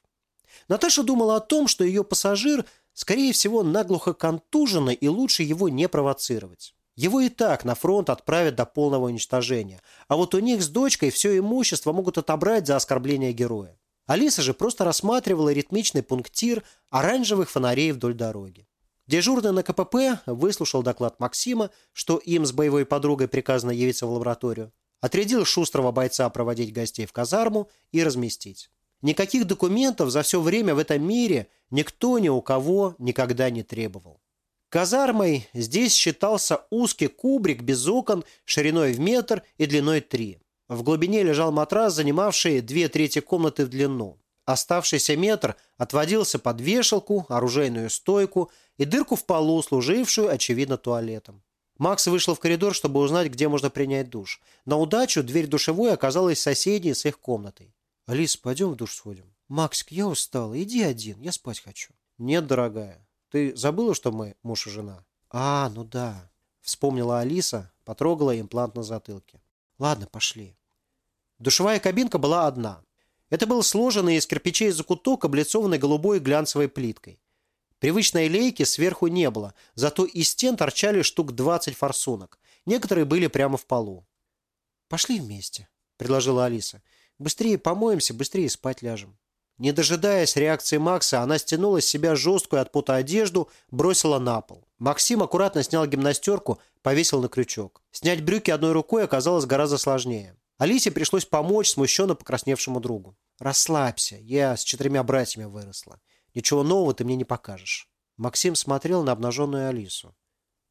Наташа думала о том, что ее пассажир, скорее всего, наглухо контуженный и лучше его не провоцировать. Его и так на фронт отправят до полного уничтожения, а вот у них с дочкой все имущество могут отобрать за оскорбление героя. Алиса же просто рассматривала ритмичный пунктир оранжевых фонарей вдоль дороги. Дежурный на КПП выслушал доклад Максима, что им с боевой подругой приказано явиться в лабораторию, отрядил шустрого бойца проводить гостей в казарму и разместить. Никаких документов за все время в этом мире никто ни у кого никогда не требовал. Казармой здесь считался узкий кубрик без окон шириной в метр и длиной три. В глубине лежал матрас, занимавший две трети комнаты в длину. Оставшийся метр отводился под вешалку, оружейную стойку и дырку в полу, служившую, очевидно, туалетом. Макс вышел в коридор, чтобы узнать, где можно принять душ. На удачу дверь душевой оказалась соседней с их комнатой. «Алис, пойдем в душ сходим?» «Максик, я устал. Иди один, я спать хочу». «Нет, дорогая. Ты забыла, что мы муж и жена?» «А, ну да», — вспомнила Алиса, потрогала имплант на затылке. «Ладно, пошли». Душевая кабинка была одна. Это был сложенный из кирпичей закуток, облицованный голубой глянцевой плиткой. Привычной лейки сверху не было, зато из стен торчали штук 20 форсунок. Некоторые были прямо в полу. «Пошли вместе», — предложила Алиса. «Быстрее помоемся, быстрее спать ляжем». Не дожидаясь реакции Макса, она стянула с себя жесткую от пота одежду, бросила на пол. Максим аккуратно снял гимнастерку, повесил на крючок. Снять брюки одной рукой оказалось гораздо сложнее. Алисе пришлось помочь смущенно покрасневшему другу. «Расслабься, я с четырьмя братьями выросла. Ничего нового ты мне не покажешь». Максим смотрел на обнаженную Алису.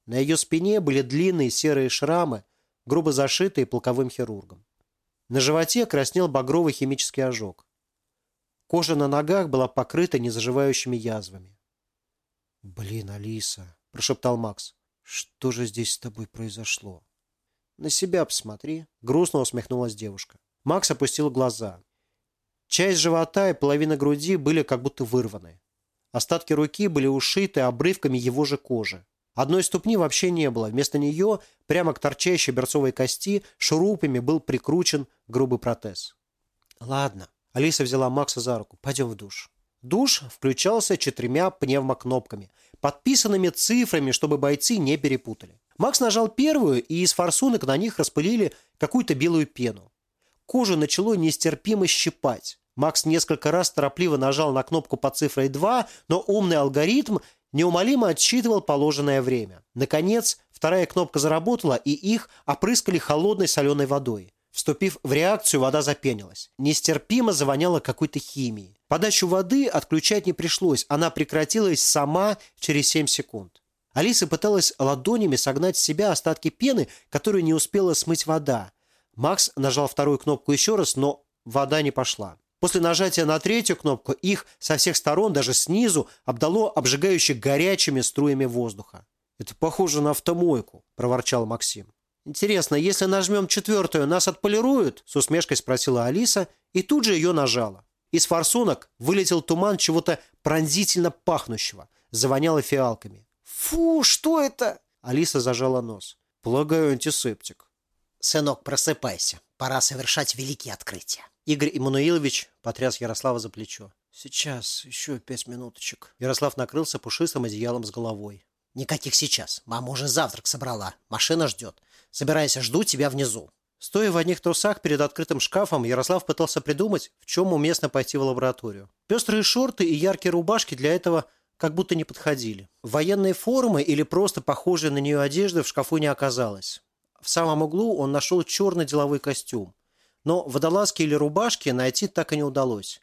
На ее спине были длинные серые шрамы, грубо зашитые полковым хирургом. На животе краснел багровый химический ожог. Кожа на ногах была покрыта незаживающими язвами. «Блин, Алиса!» – прошептал Макс. «Что же здесь с тобой произошло?» «На себя посмотри», — грустно усмехнулась девушка. Макс опустил глаза. Часть живота и половина груди были как будто вырваны. Остатки руки были ушиты обрывками его же кожи. Одной ступни вообще не было. Вместо нее, прямо к торчащей берцовой кости, шурупами был прикручен грубый протез. «Ладно». Алиса взяла Макса за руку. «Пойдем в душ». Душ включался четырьмя пневмокнопками, подписанными цифрами, чтобы бойцы не перепутали. Макс нажал первую, и из форсунок на них распылили какую-то белую пену. Кожу начало нестерпимо щипать. Макс несколько раз торопливо нажал на кнопку под цифрой 2, но умный алгоритм неумолимо отсчитывал положенное время. Наконец, вторая кнопка заработала, и их опрыскали холодной соленой водой. Вступив в реакцию, вода запенилась. Нестерпимо завоняло какой-то химией. Подачу воды отключать не пришлось, она прекратилась сама через 7 секунд. Алиса пыталась ладонями согнать с себя остатки пены, которую не успела смыть вода. Макс нажал вторую кнопку еще раз, но вода не пошла. После нажатия на третью кнопку их со всех сторон, даже снизу, обдало обжигающе горячими струями воздуха. «Это похоже на автомойку», – проворчал Максим. «Интересно, если нажмем четвертую, нас отполируют?» – с усмешкой спросила Алиса и тут же ее нажала. Из форсунок вылетел туман чего-то пронзительно пахнущего, завоняло фиалками. «Фу, что это?» Алиса зажала нос. «Полагаю, антисептик». «Сынок, просыпайся. Пора совершать великие открытия». Игорь Иммануилович потряс Ярослава за плечо. «Сейчас, еще пять минуточек». Ярослав накрылся пушистым одеялом с головой. «Никаких сейчас. Мама уже завтрак собрала. Машина ждет. Собирайся, жду тебя внизу». Стоя в одних трусах перед открытым шкафом, Ярослав пытался придумать, в чем уместно пойти в лабораторию. Пестрые шорты и яркие рубашки для этого как будто не подходили. Военной формы или просто похожей на нее одежды в шкафу не оказалось. в самом углу он нашел черный деловой костюм. Но водолазки или рубашки найти так и не удалось.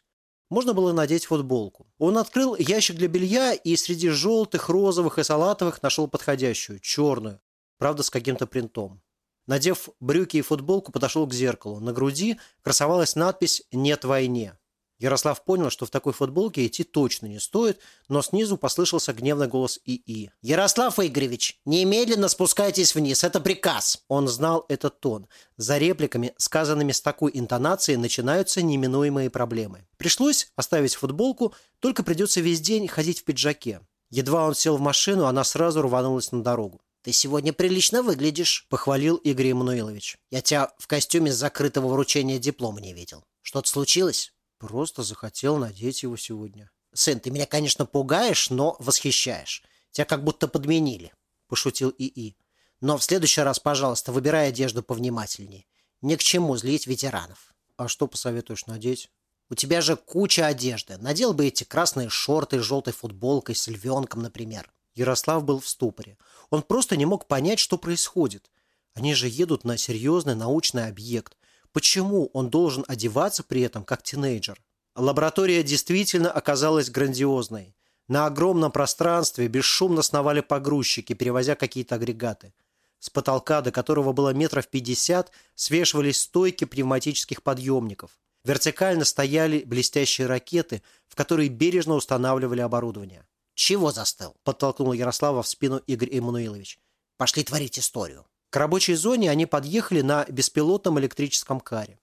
Можно было надеть футболку. Он открыл ящик для белья и среди желтых, розовых и салатовых нашел подходящую, черную, правда с каким-то принтом. Надев брюки и футболку, подошел к зеркалу. На груди красовалась надпись «Нет войне». Ярослав понял, что в такой футболке идти точно не стоит, но снизу послышался гневный голос ИИ. «Ярослав Игоревич, немедленно спускайтесь вниз, это приказ!» Он знал этот тон. За репликами, сказанными с такой интонацией, начинаются неминуемые проблемы. Пришлось оставить футболку, только придется весь день ходить в пиджаке. Едва он сел в машину, она сразу рванулась на дорогу. «Ты сегодня прилично выглядишь», — похвалил Игорь Эммануилович. «Я тебя в костюме с закрытого вручения диплома не видел. Что-то случилось?» Просто захотел надеть его сегодня. Сын, ты меня, конечно, пугаешь, но восхищаешь. Тебя как будто подменили, пошутил ИИ. Но в следующий раз, пожалуйста, выбирай одежду повнимательнее. Ни к чему злить ветеранов. А что посоветуешь надеть? У тебя же куча одежды. Надел бы эти красные шорты с желтой футболкой, с львенком, например. Ярослав был в ступоре. Он просто не мог понять, что происходит. Они же едут на серьезный научный объект. Почему он должен одеваться при этом как тинейджер? Лаборатория действительно оказалась грандиозной. На огромном пространстве бесшумно сновали погрузчики, перевозя какие-то агрегаты. С потолка, до которого было метров пятьдесят, свешивались стойки пневматических подъемников. Вертикально стояли блестящие ракеты, в которые бережно устанавливали оборудование. «Чего застыл?» – подтолкнул Ярослава в спину Игорь Эммануилович. «Пошли творить историю». К рабочей зоне они подъехали на беспилотном электрическом каре.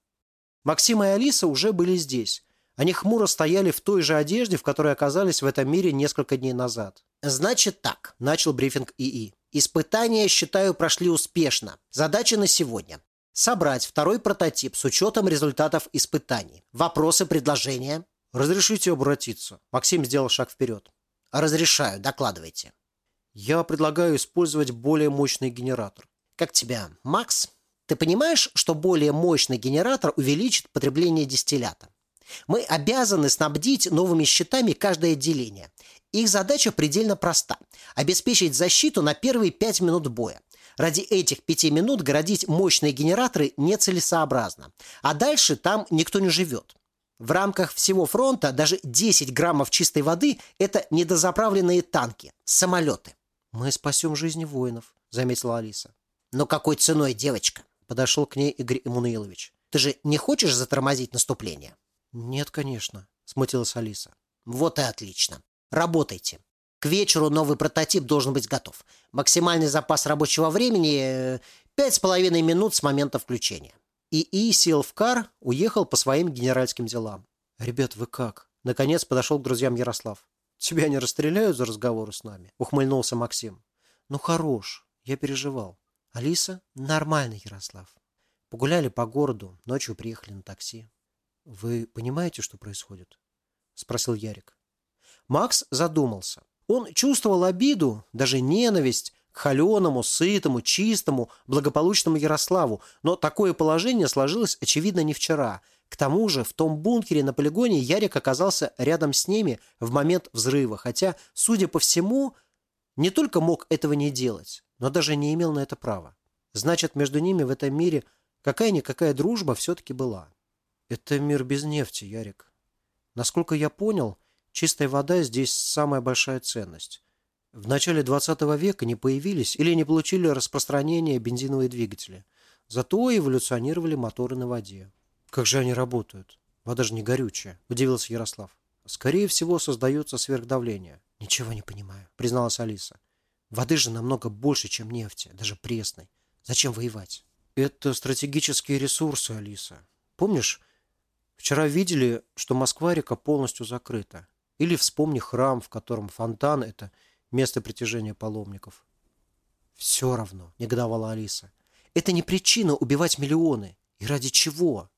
Максим и Алиса уже были здесь. Они хмуро стояли в той же одежде, в которой оказались в этом мире несколько дней назад. «Значит так», – начал брифинг ИИ. «Испытания, считаю, прошли успешно. Задача на сегодня – собрать второй прототип с учетом результатов испытаний. Вопросы, предложения?» «Разрешите обратиться?» Максим сделал шаг вперед. «Разрешаю, докладывайте». «Я предлагаю использовать более мощный генератор. Как тебя, Макс? Ты понимаешь, что более мощный генератор увеличит потребление дистиллята? Мы обязаны снабдить новыми щитами каждое отделение. Их задача предельно проста – обеспечить защиту на первые пять минут боя. Ради этих пяти минут городить мощные генераторы нецелесообразно. А дальше там никто не живет. В рамках всего фронта даже 10 граммов чистой воды – это недозаправленные танки, самолеты. «Мы спасем жизни воинов», – заметила Алиса. «Но какой ценой, девочка?» Подошел к ней Игорь Эммануилович. «Ты же не хочешь затормозить наступление?» «Нет, конечно», – смутилась Алиса. «Вот и отлично. Работайте. К вечеру новый прототип должен быть готов. Максимальный запас рабочего времени пять с половиной минут с момента включения». ИИ сел в кар, уехал по своим генеральским делам. «Ребят, вы как?» Наконец подошел к друзьям Ярослав. «Тебя не расстреляют за разговоры с нами?» – ухмыльнулся Максим. «Ну, хорош. Я переживал. Алиса? Нормально, Ярослав. Погуляли по городу, ночью приехали на такси. Вы понимаете, что происходит? Спросил Ярик. Макс задумался. Он чувствовал обиду, даже ненависть к холеному, сытому, чистому, благополучному Ярославу, но такое положение сложилось, очевидно, не вчера. К тому же в том бункере на полигоне Ярик оказался рядом с ними в момент взрыва, хотя, судя по всему, не только мог этого не делать, но даже не имел на это права. Значит, между ними в этом мире какая-никакая дружба все-таки была. Это мир без нефти, Ярик. Насколько я понял, чистая вода здесь самая большая ценность. В начале 20 века не появились или не получили распространение бензиновые двигатели. Зато эволюционировали моторы на воде. Как же они работают? Вода же не горючая, удивился Ярослав. Скорее всего, создается сверхдавление. Ничего не понимаю, призналась Алиса. Воды же намного больше, чем нефти, даже пресной. Зачем воевать? Это стратегические ресурсы, Алиса. Помнишь, вчера видели, что Москва-река полностью закрыта. Или вспомни храм, в котором фонтан – это место притяжения паломников. Все равно, негодовала Алиса. Это не причина убивать миллионы. И ради чего?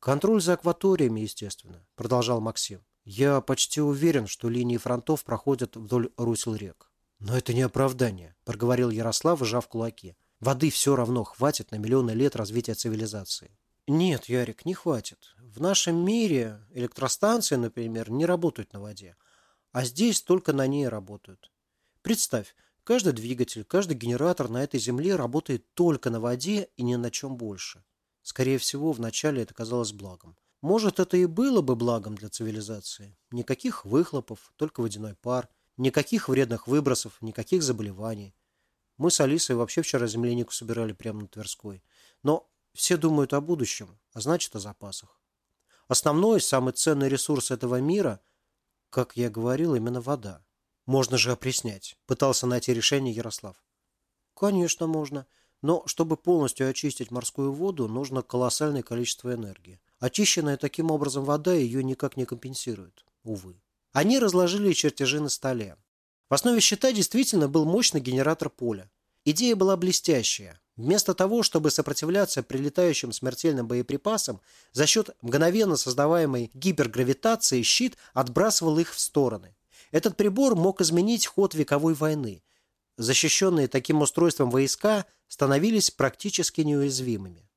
Контроль за акваториями, естественно, продолжал Максим. Я почти уверен, что линии фронтов проходят вдоль русел рек. «Но это не оправдание», – проговорил Ярослав, сжав кулаки. «Воды все равно хватит на миллионы лет развития цивилизации». «Нет, Ярик, не хватит. В нашем мире электростанции, например, не работают на воде, а здесь только на ней работают. Представь, Каждый двигатель, каждый генератор на этой земле работает только на воде и ни на чем больше. Скорее всего, вначале это казалось благом. Может, это и было бы благом для цивилизации. Никаких выхлопов, только водяной пар, никаких вредных выбросов, никаких заболеваний. Мы с Алисой вообще вчера землянику собирали прямо на Тверской. Но все думают о будущем, а значит о запасах. Основной, самый ценный ресурс этого мира, как я говорил, именно вода. Можно же опреснять. Пытался найти решение Ярослав. Конечно, можно. Но чтобы полностью очистить морскую воду, нужно колоссальное количество энергии. Очищенная таким образом вода ее никак не компенсирует. Увы. Они разложили чертежи на столе. В основе щита действительно был мощный генератор поля. Идея была блестящая. Вместо того, чтобы сопротивляться прилетающим смертельным боеприпасам, за счет мгновенно создаваемой гипергравитации щит отбрасывал их в стороны. Этот прибор мог изменить ход вековой войны. Защищенные таким устройством войска становились практически неуязвимыми.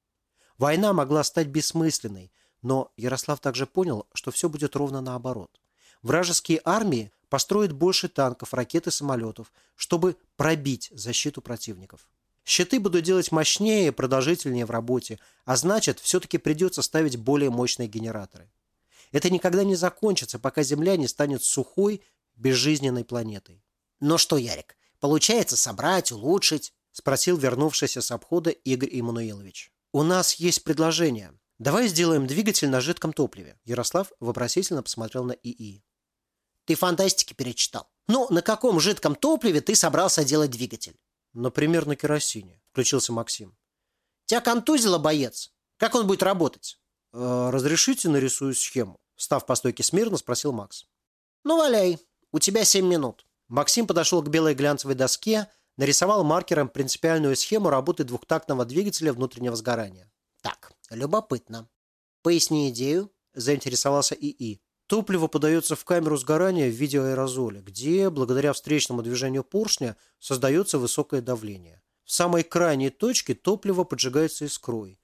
Война могла стать бессмысленной, но Ярослав также понял, что все будет ровно наоборот. Вражеские армии построят больше танков, ракет и самолетов, чтобы пробить защиту противников. Щиты будут делать мощнее и продолжительнее в работе, а значит, все-таки придется ставить более мощные генераторы. Это никогда не закончится, пока Земля не станет сухой, безжизненной планетой. Ну что, Ярик, получается собрать, улучшить? Спросил вернувшийся с обхода Игорь Иммануилович. У нас есть предложение. Давай сделаем двигатель на жидком топливе. Ярослав вопросительно посмотрел на ИИ. Ты фантастики перечитал. Ну, на каком жидком топливе ты собрался делать двигатель? Например, на керосине. Включился Максим. Тебя контузило, боец? Как он будет работать? «Э, «Разрешите нарисую схему?» Став по стойке смирно, спросил Макс. «Ну, валяй. У тебя семь минут». Максим подошел к белой глянцевой доске, нарисовал маркером принципиальную схему работы двухтактного двигателя внутреннего сгорания. «Так, любопытно. Поясни идею», – заинтересовался ИИ. Топливо подается в камеру сгорания в виде аэрозоля, где, благодаря встречному движению поршня, создается высокое давление. В самой крайней точке топливо поджигается искрой.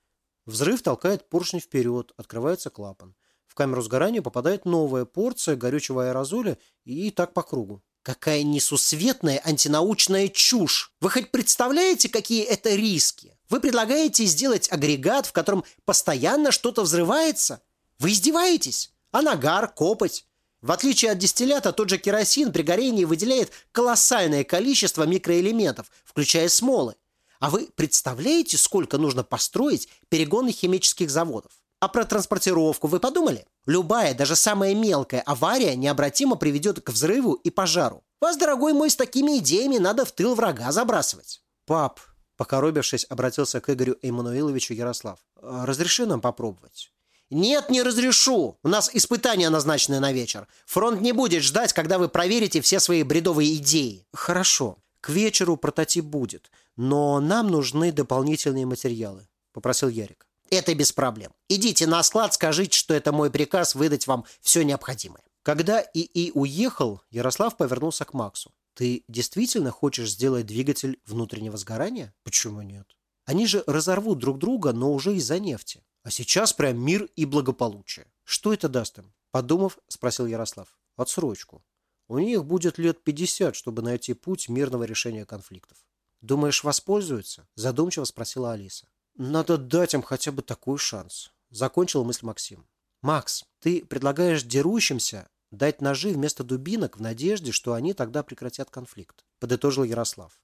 Взрыв толкает поршень вперед, открывается клапан. В камеру сгорания попадает новая порция горючего аэрозоля и так по кругу. Какая несусветная антинаучная чушь! Вы хоть представляете, какие это риски? Вы предлагаете сделать агрегат, в котором постоянно что-то взрывается? Вы издеваетесь? А нагар, копоть? В отличие от дистиллята, тот же керосин при горении выделяет колоссальное количество микроэлементов, включая смолы. А вы представляете, сколько нужно построить перегонных химических заводов? А про транспортировку вы подумали? Любая, даже самая мелкая авария необратимо приведет к взрыву и пожару. Вас, дорогой мой, с такими идеями надо в тыл врага забрасывать. Пап, покоробившись, обратился к Игорю Эммануиловичу Ярослав. «А разреши нам попробовать. «Нет, не разрешу. У нас испытания назначены на вечер. Фронт не будет ждать, когда вы проверите все свои бредовые идеи». «Хорошо. К вечеру прототип будет. Но нам нужны дополнительные материалы», – попросил Ярик. Это без проблем. Идите на склад, скажите, что это мой приказ выдать вам все необходимое. Когда ИИ уехал, Ярослав повернулся к Максу. Ты действительно хочешь сделать двигатель внутреннего сгорания? Почему нет? Они же разорвут друг друга, но уже из-за нефти. А сейчас прям мир и благополучие. Что это даст им? Подумав, спросил Ярослав. Отсрочку. У них будет лет 50, чтобы найти путь мирного решения конфликтов. Думаешь, воспользуются? Задумчиво спросила Алиса. Надо дать им хотя бы такой шанс. Закончил мысль Максим. Макс, ты предлагаешь дерущимся дать ножи вместо дубинок в надежде, что они тогда прекратят конфликт. Подытожил Ярослав.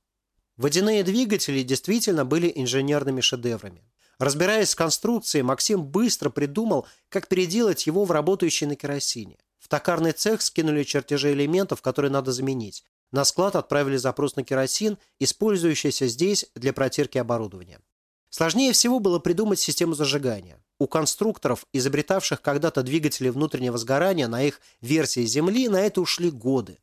Водяные двигатели действительно были инженерными шедеврами. Разбираясь с конструкцией, Максим быстро придумал, как переделать его в работающий на керосине. В токарный цех скинули чертежи элементов, которые надо заменить. На склад отправили запрос на керосин, использующийся здесь для протирки оборудования. Сложнее всего было придумать систему зажигания. У конструкторов, изобретавших когда-то двигатели внутреннего сгорания на их версии Земли, на это ушли годы.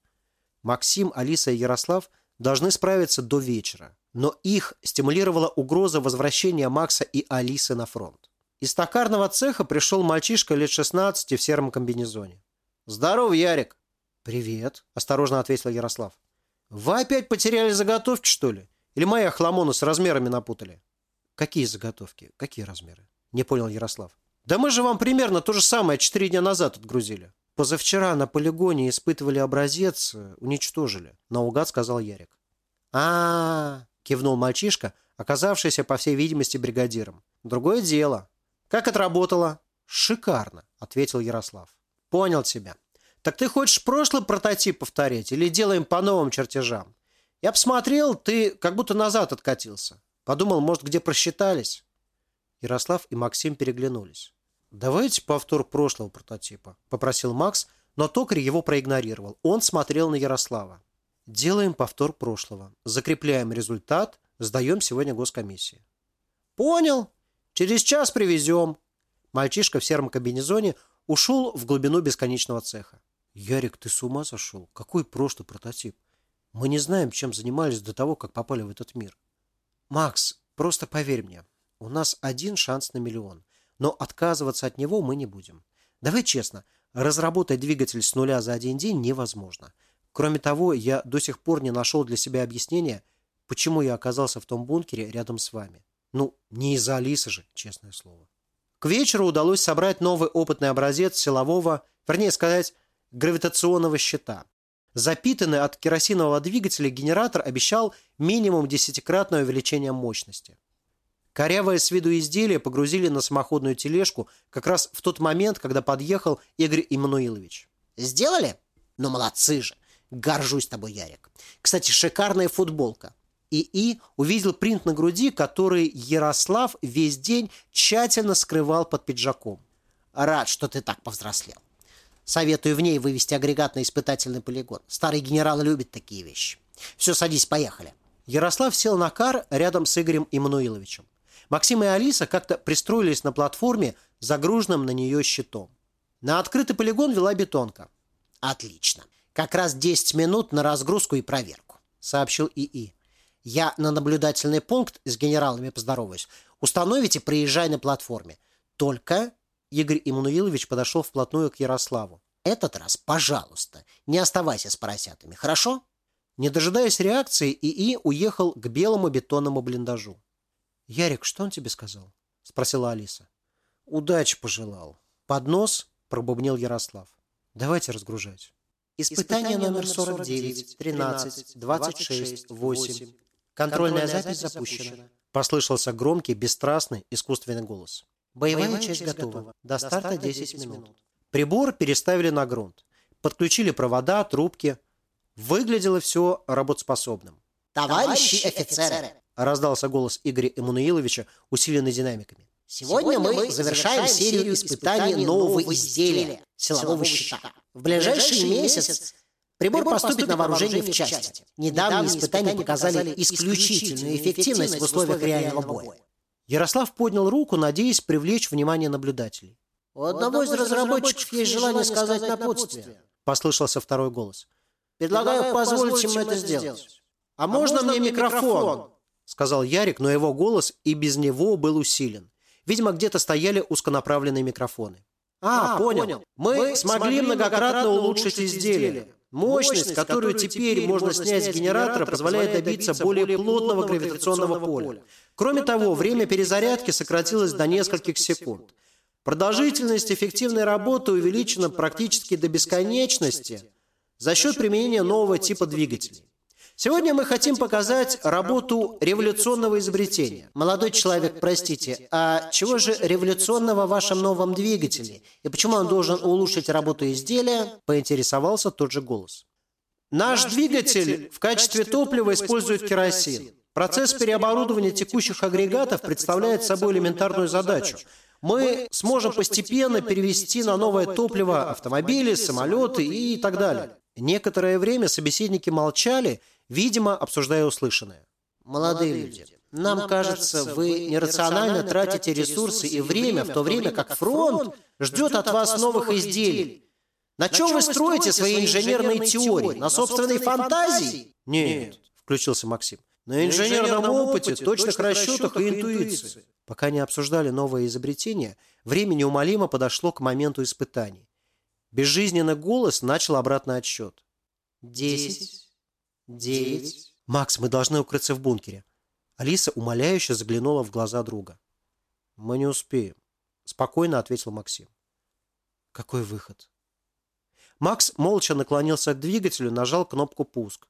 Максим, Алиса и Ярослав должны справиться до вечера. Но их стимулировала угроза возвращения Макса и Алисы на фронт. Из токарного цеха пришел мальчишка лет 16 в сером комбинезоне. «Здорово, Ярик!» «Привет», – осторожно ответил Ярослав. «Вы опять потеряли заготовки, что ли? Или мои охламоны с размерами напутали?» «Какие заготовки? Какие размеры?» Не понял Ярослав. «Да мы же вам примерно то же самое четыре дня назад отгрузили. Позавчера на полигоне испытывали образец, уничтожили», наугад сказал Ярик. а, -а, -а кивнул мальчишка, оказавшийся, по всей видимости, бригадиром. «Другое дело. Как отработало?» «Шикарно», — ответил Ярослав. «Понял тебя. Так ты хочешь прошлый прототип повторить или делаем по новым чертежам? Я посмотрел, ты как будто назад откатился. Подумал, может, где просчитались?» Ярослав и Максим переглянулись. «Давайте повтор прошлого прототипа», — попросил Макс, но токарь его проигнорировал. Он смотрел на Ярослава. «Делаем повтор прошлого. Закрепляем результат. Сдаем сегодня госкомиссии». «Понял. Через час привезем». Мальчишка в сером кабинезоне ушел в глубину бесконечного цеха. «Ярик, ты с ума сошел? Какой прошлый прототип? Мы не знаем, чем занимались до того, как попали в этот мир». «Макс, просто поверь мне, у нас один шанс на миллион, но отказываться от него мы не будем. Давай честно, разработать двигатель с нуля за один день невозможно. Кроме того, я до сих пор не нашел для себя объяснения, почему я оказался в том бункере рядом с вами. Ну, не из-за Алисы же, честное слово. К вечеру удалось собрать новый опытный образец силового, вернее сказать, гравитационного щита. Запитанный от керосинового двигателя генератор обещал минимум десятикратное увеличение мощности. Корявое с виду изделие погрузили на самоходную тележку как раз в тот момент, когда подъехал Игорь Иммануилович. «Сделали? Ну, молодцы же! Горжусь тобой, Ярик. Кстати, шикарная футболка. ИИ увидел принт на груди, который Ярослав весь день тщательно скрывал под пиджаком. Рад, что ты так повзрослел. Советую в ней вывести агрегат на испытательный полигон. Старый генерал любит такие вещи. Все, садись, поехали. Ярослав сел на кар рядом с Игорем Иммануиловичем. Максим и Алиса как-то пристроились на платформе, загруженном на нее щитом. На открытый полигон вела бетонка. «Отлично. Как раз 10 минут на разгрузку и проверку», — сообщил ИИ. «Я на наблюдательный пункт с генералами поздороваюсь. Установите, приезжай на платформе. Только...» Игорь Иммануилович подошел вплотную к Ярославу. «Этот раз, пожалуйста, не оставайся с поросятами, хорошо?» Не дожидаясь реакции, ИИ уехал к белому бетонному блиндажу. «Ярик, что он тебе сказал?» – спросила Алиса. «Удачи пожелал». «Под нос?» – пробубнил Ярослав. «Давайте разгружать». Испытание номер 49, 13, 26, 8. Контрольная запись запущена. Послышался громкий, бесстрастный, искусственный голос. Боевая часть готова. До старта 10 минут. Прибор переставили на грунт. Подключили провода, трубки. Выглядело все работоспособным. Товарищи офицеры, раздался голос Игоря Эммануиловича, усиленный динамиками. Сегодня мы завершаем серию испытаний нового изделия – силового щита. В ближайший месяц прибор поступит на вооружение в части. Недавние испытания показали исключительную эффективность в условиях реального боя. Ярослав поднял руку, надеясь привлечь внимание наблюдателей. У одного из разработчиков есть желание сказать напутствие. Послышался второй голос. Предлагаю позволить ему это сделать. А можно мне микрофон? сказал Ярик, но его голос и без него был усилен. Видимо, где-то стояли узконаправленные микрофоны. А, а понял. понял. Мы, Мы смогли многократно улучшить изделие. Мощность, которую теперь можно снять с генератора, позволяет добиться более плотного гравитационного поля. Кроме того, время перезарядки сократилось до нескольких секунд. Продолжительность эффективной работы увеличена практически до бесконечности за счет применения нового типа двигателей. Сегодня мы хотим показать работу революционного изобретения. Молодой человек, простите, а чего же революционного в вашем новом двигателе? И почему он должен улучшить работу изделия? Поинтересовался тот же голос. Наш двигатель в качестве топлива использует керосин. Процесс переоборудования текущих агрегатов представляет собой элементарную задачу. Мы сможем постепенно перевести на новое топливо автомобили, самолеты и так далее. Некоторое время собеседники молчали, видимо, обсуждая услышанное. Молодые люди, нам кажется, вы нерационально тратите ресурсы и время, в то время как фронт ждет от вас новых изделий. На чем вы строите свои инженерные теории? На собственной фантазии? Нет, включился Максим. На инженерном опыте, точных расчетах и интуиции. Пока не обсуждали новое изобретение, время неумолимо подошло к моменту испытаний. Безжизненный голос начал обратный отсчет. Десять, девять. Макс, мы должны укрыться в бункере. Алиса умоляюще заглянула в глаза друга. Мы не успеем, спокойно ответил Максим. Какой выход? Макс молча наклонился к двигателю, нажал кнопку пуск.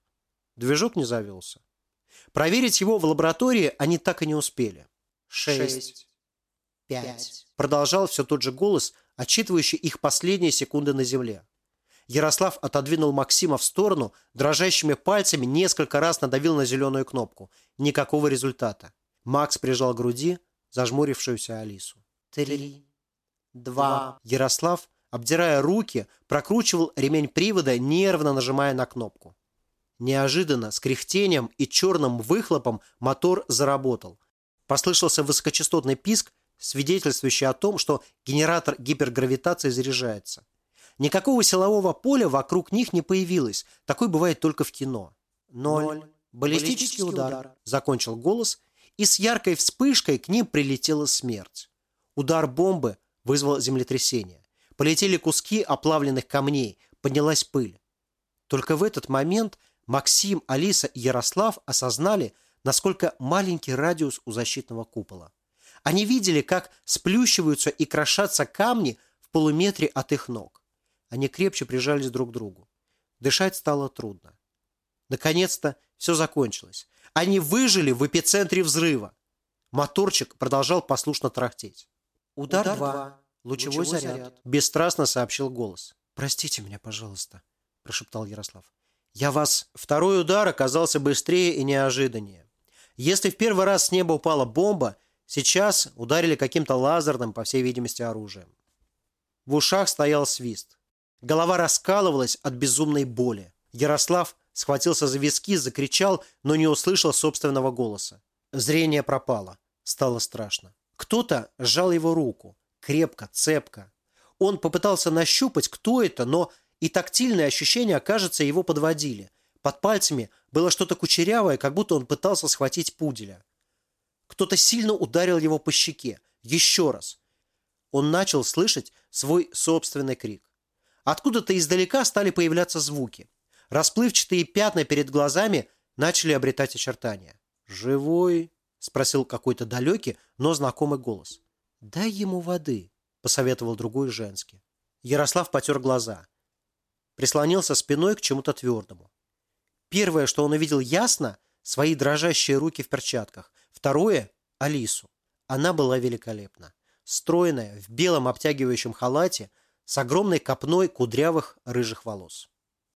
Движок не завелся. Проверить его в лаборатории они так и не успели. Шесть. Пять. Продолжал все тот же голос, отчитывающий их последние секунды на земле. Ярослав отодвинул Максима в сторону, дрожащими пальцами несколько раз надавил на зеленую кнопку. Никакого результата. Макс прижал к груди зажмурившуюся Алису. Три. Два. Ярослав, обдирая руки, прокручивал ремень привода, нервно нажимая на кнопку. Неожиданно, с кряхтением и черным выхлопом мотор заработал. Послышался высокочастотный писк, свидетельствующий о том, что генератор гипергравитации заряжается. Никакого силового поля вокруг них не появилось. Такое бывает только в кино. Ноль. Баллистический удар. Закончил голос, и с яркой вспышкой к ним прилетела смерть. Удар бомбы вызвал землетрясение. Полетели куски оплавленных камней, поднялась пыль. Только в этот момент Максим, Алиса и Ярослав осознали, насколько маленький радиус у защитного купола. Они видели, как сплющиваются и крошатся камни в полуметре от их ног. Они крепче прижались друг к другу. Дышать стало трудно. Наконец-то все закончилось. Они выжили в эпицентре взрыва. Моторчик продолжал послушно трахтеть. Удар, Удар два. Лучевой, Лучевой заряд. заряд. Бесстрастно сообщил голос. «Простите меня, пожалуйста», – прошептал Ярослав. «Я вас...» Второй удар оказался быстрее и неожиданнее. Если в первый раз с неба упала бомба, сейчас ударили каким-то лазерным, по всей видимости, оружием. В ушах стоял свист. Голова раскалывалась от безумной боли. Ярослав схватился за виски, закричал, но не услышал собственного голоса. Зрение пропало. Стало страшно. Кто-то сжал его руку. Крепко, цепко. Он попытался нащупать, кто это, но и тактильные ощущения, кажется, его подводили. Под пальцами было что-то кучерявое, как будто он пытался схватить пуделя. Кто-то сильно ударил его по щеке. Еще раз. Он начал слышать свой собственный крик. Откуда-то издалека стали появляться звуки. Расплывчатые пятна перед глазами начали обретать очертания. «Живой?» – спросил какой-то далекий, но знакомый голос. «Дай ему воды», – посоветовал другой женский. Ярослав потер глаза. Прислонился спиной к чему-то твердому. Первое, что он увидел ясно – свои дрожащие руки в перчатках. Второе – Алису. Она была великолепна. Стройная, в белом обтягивающем халате – с огромной копной кудрявых рыжих волос.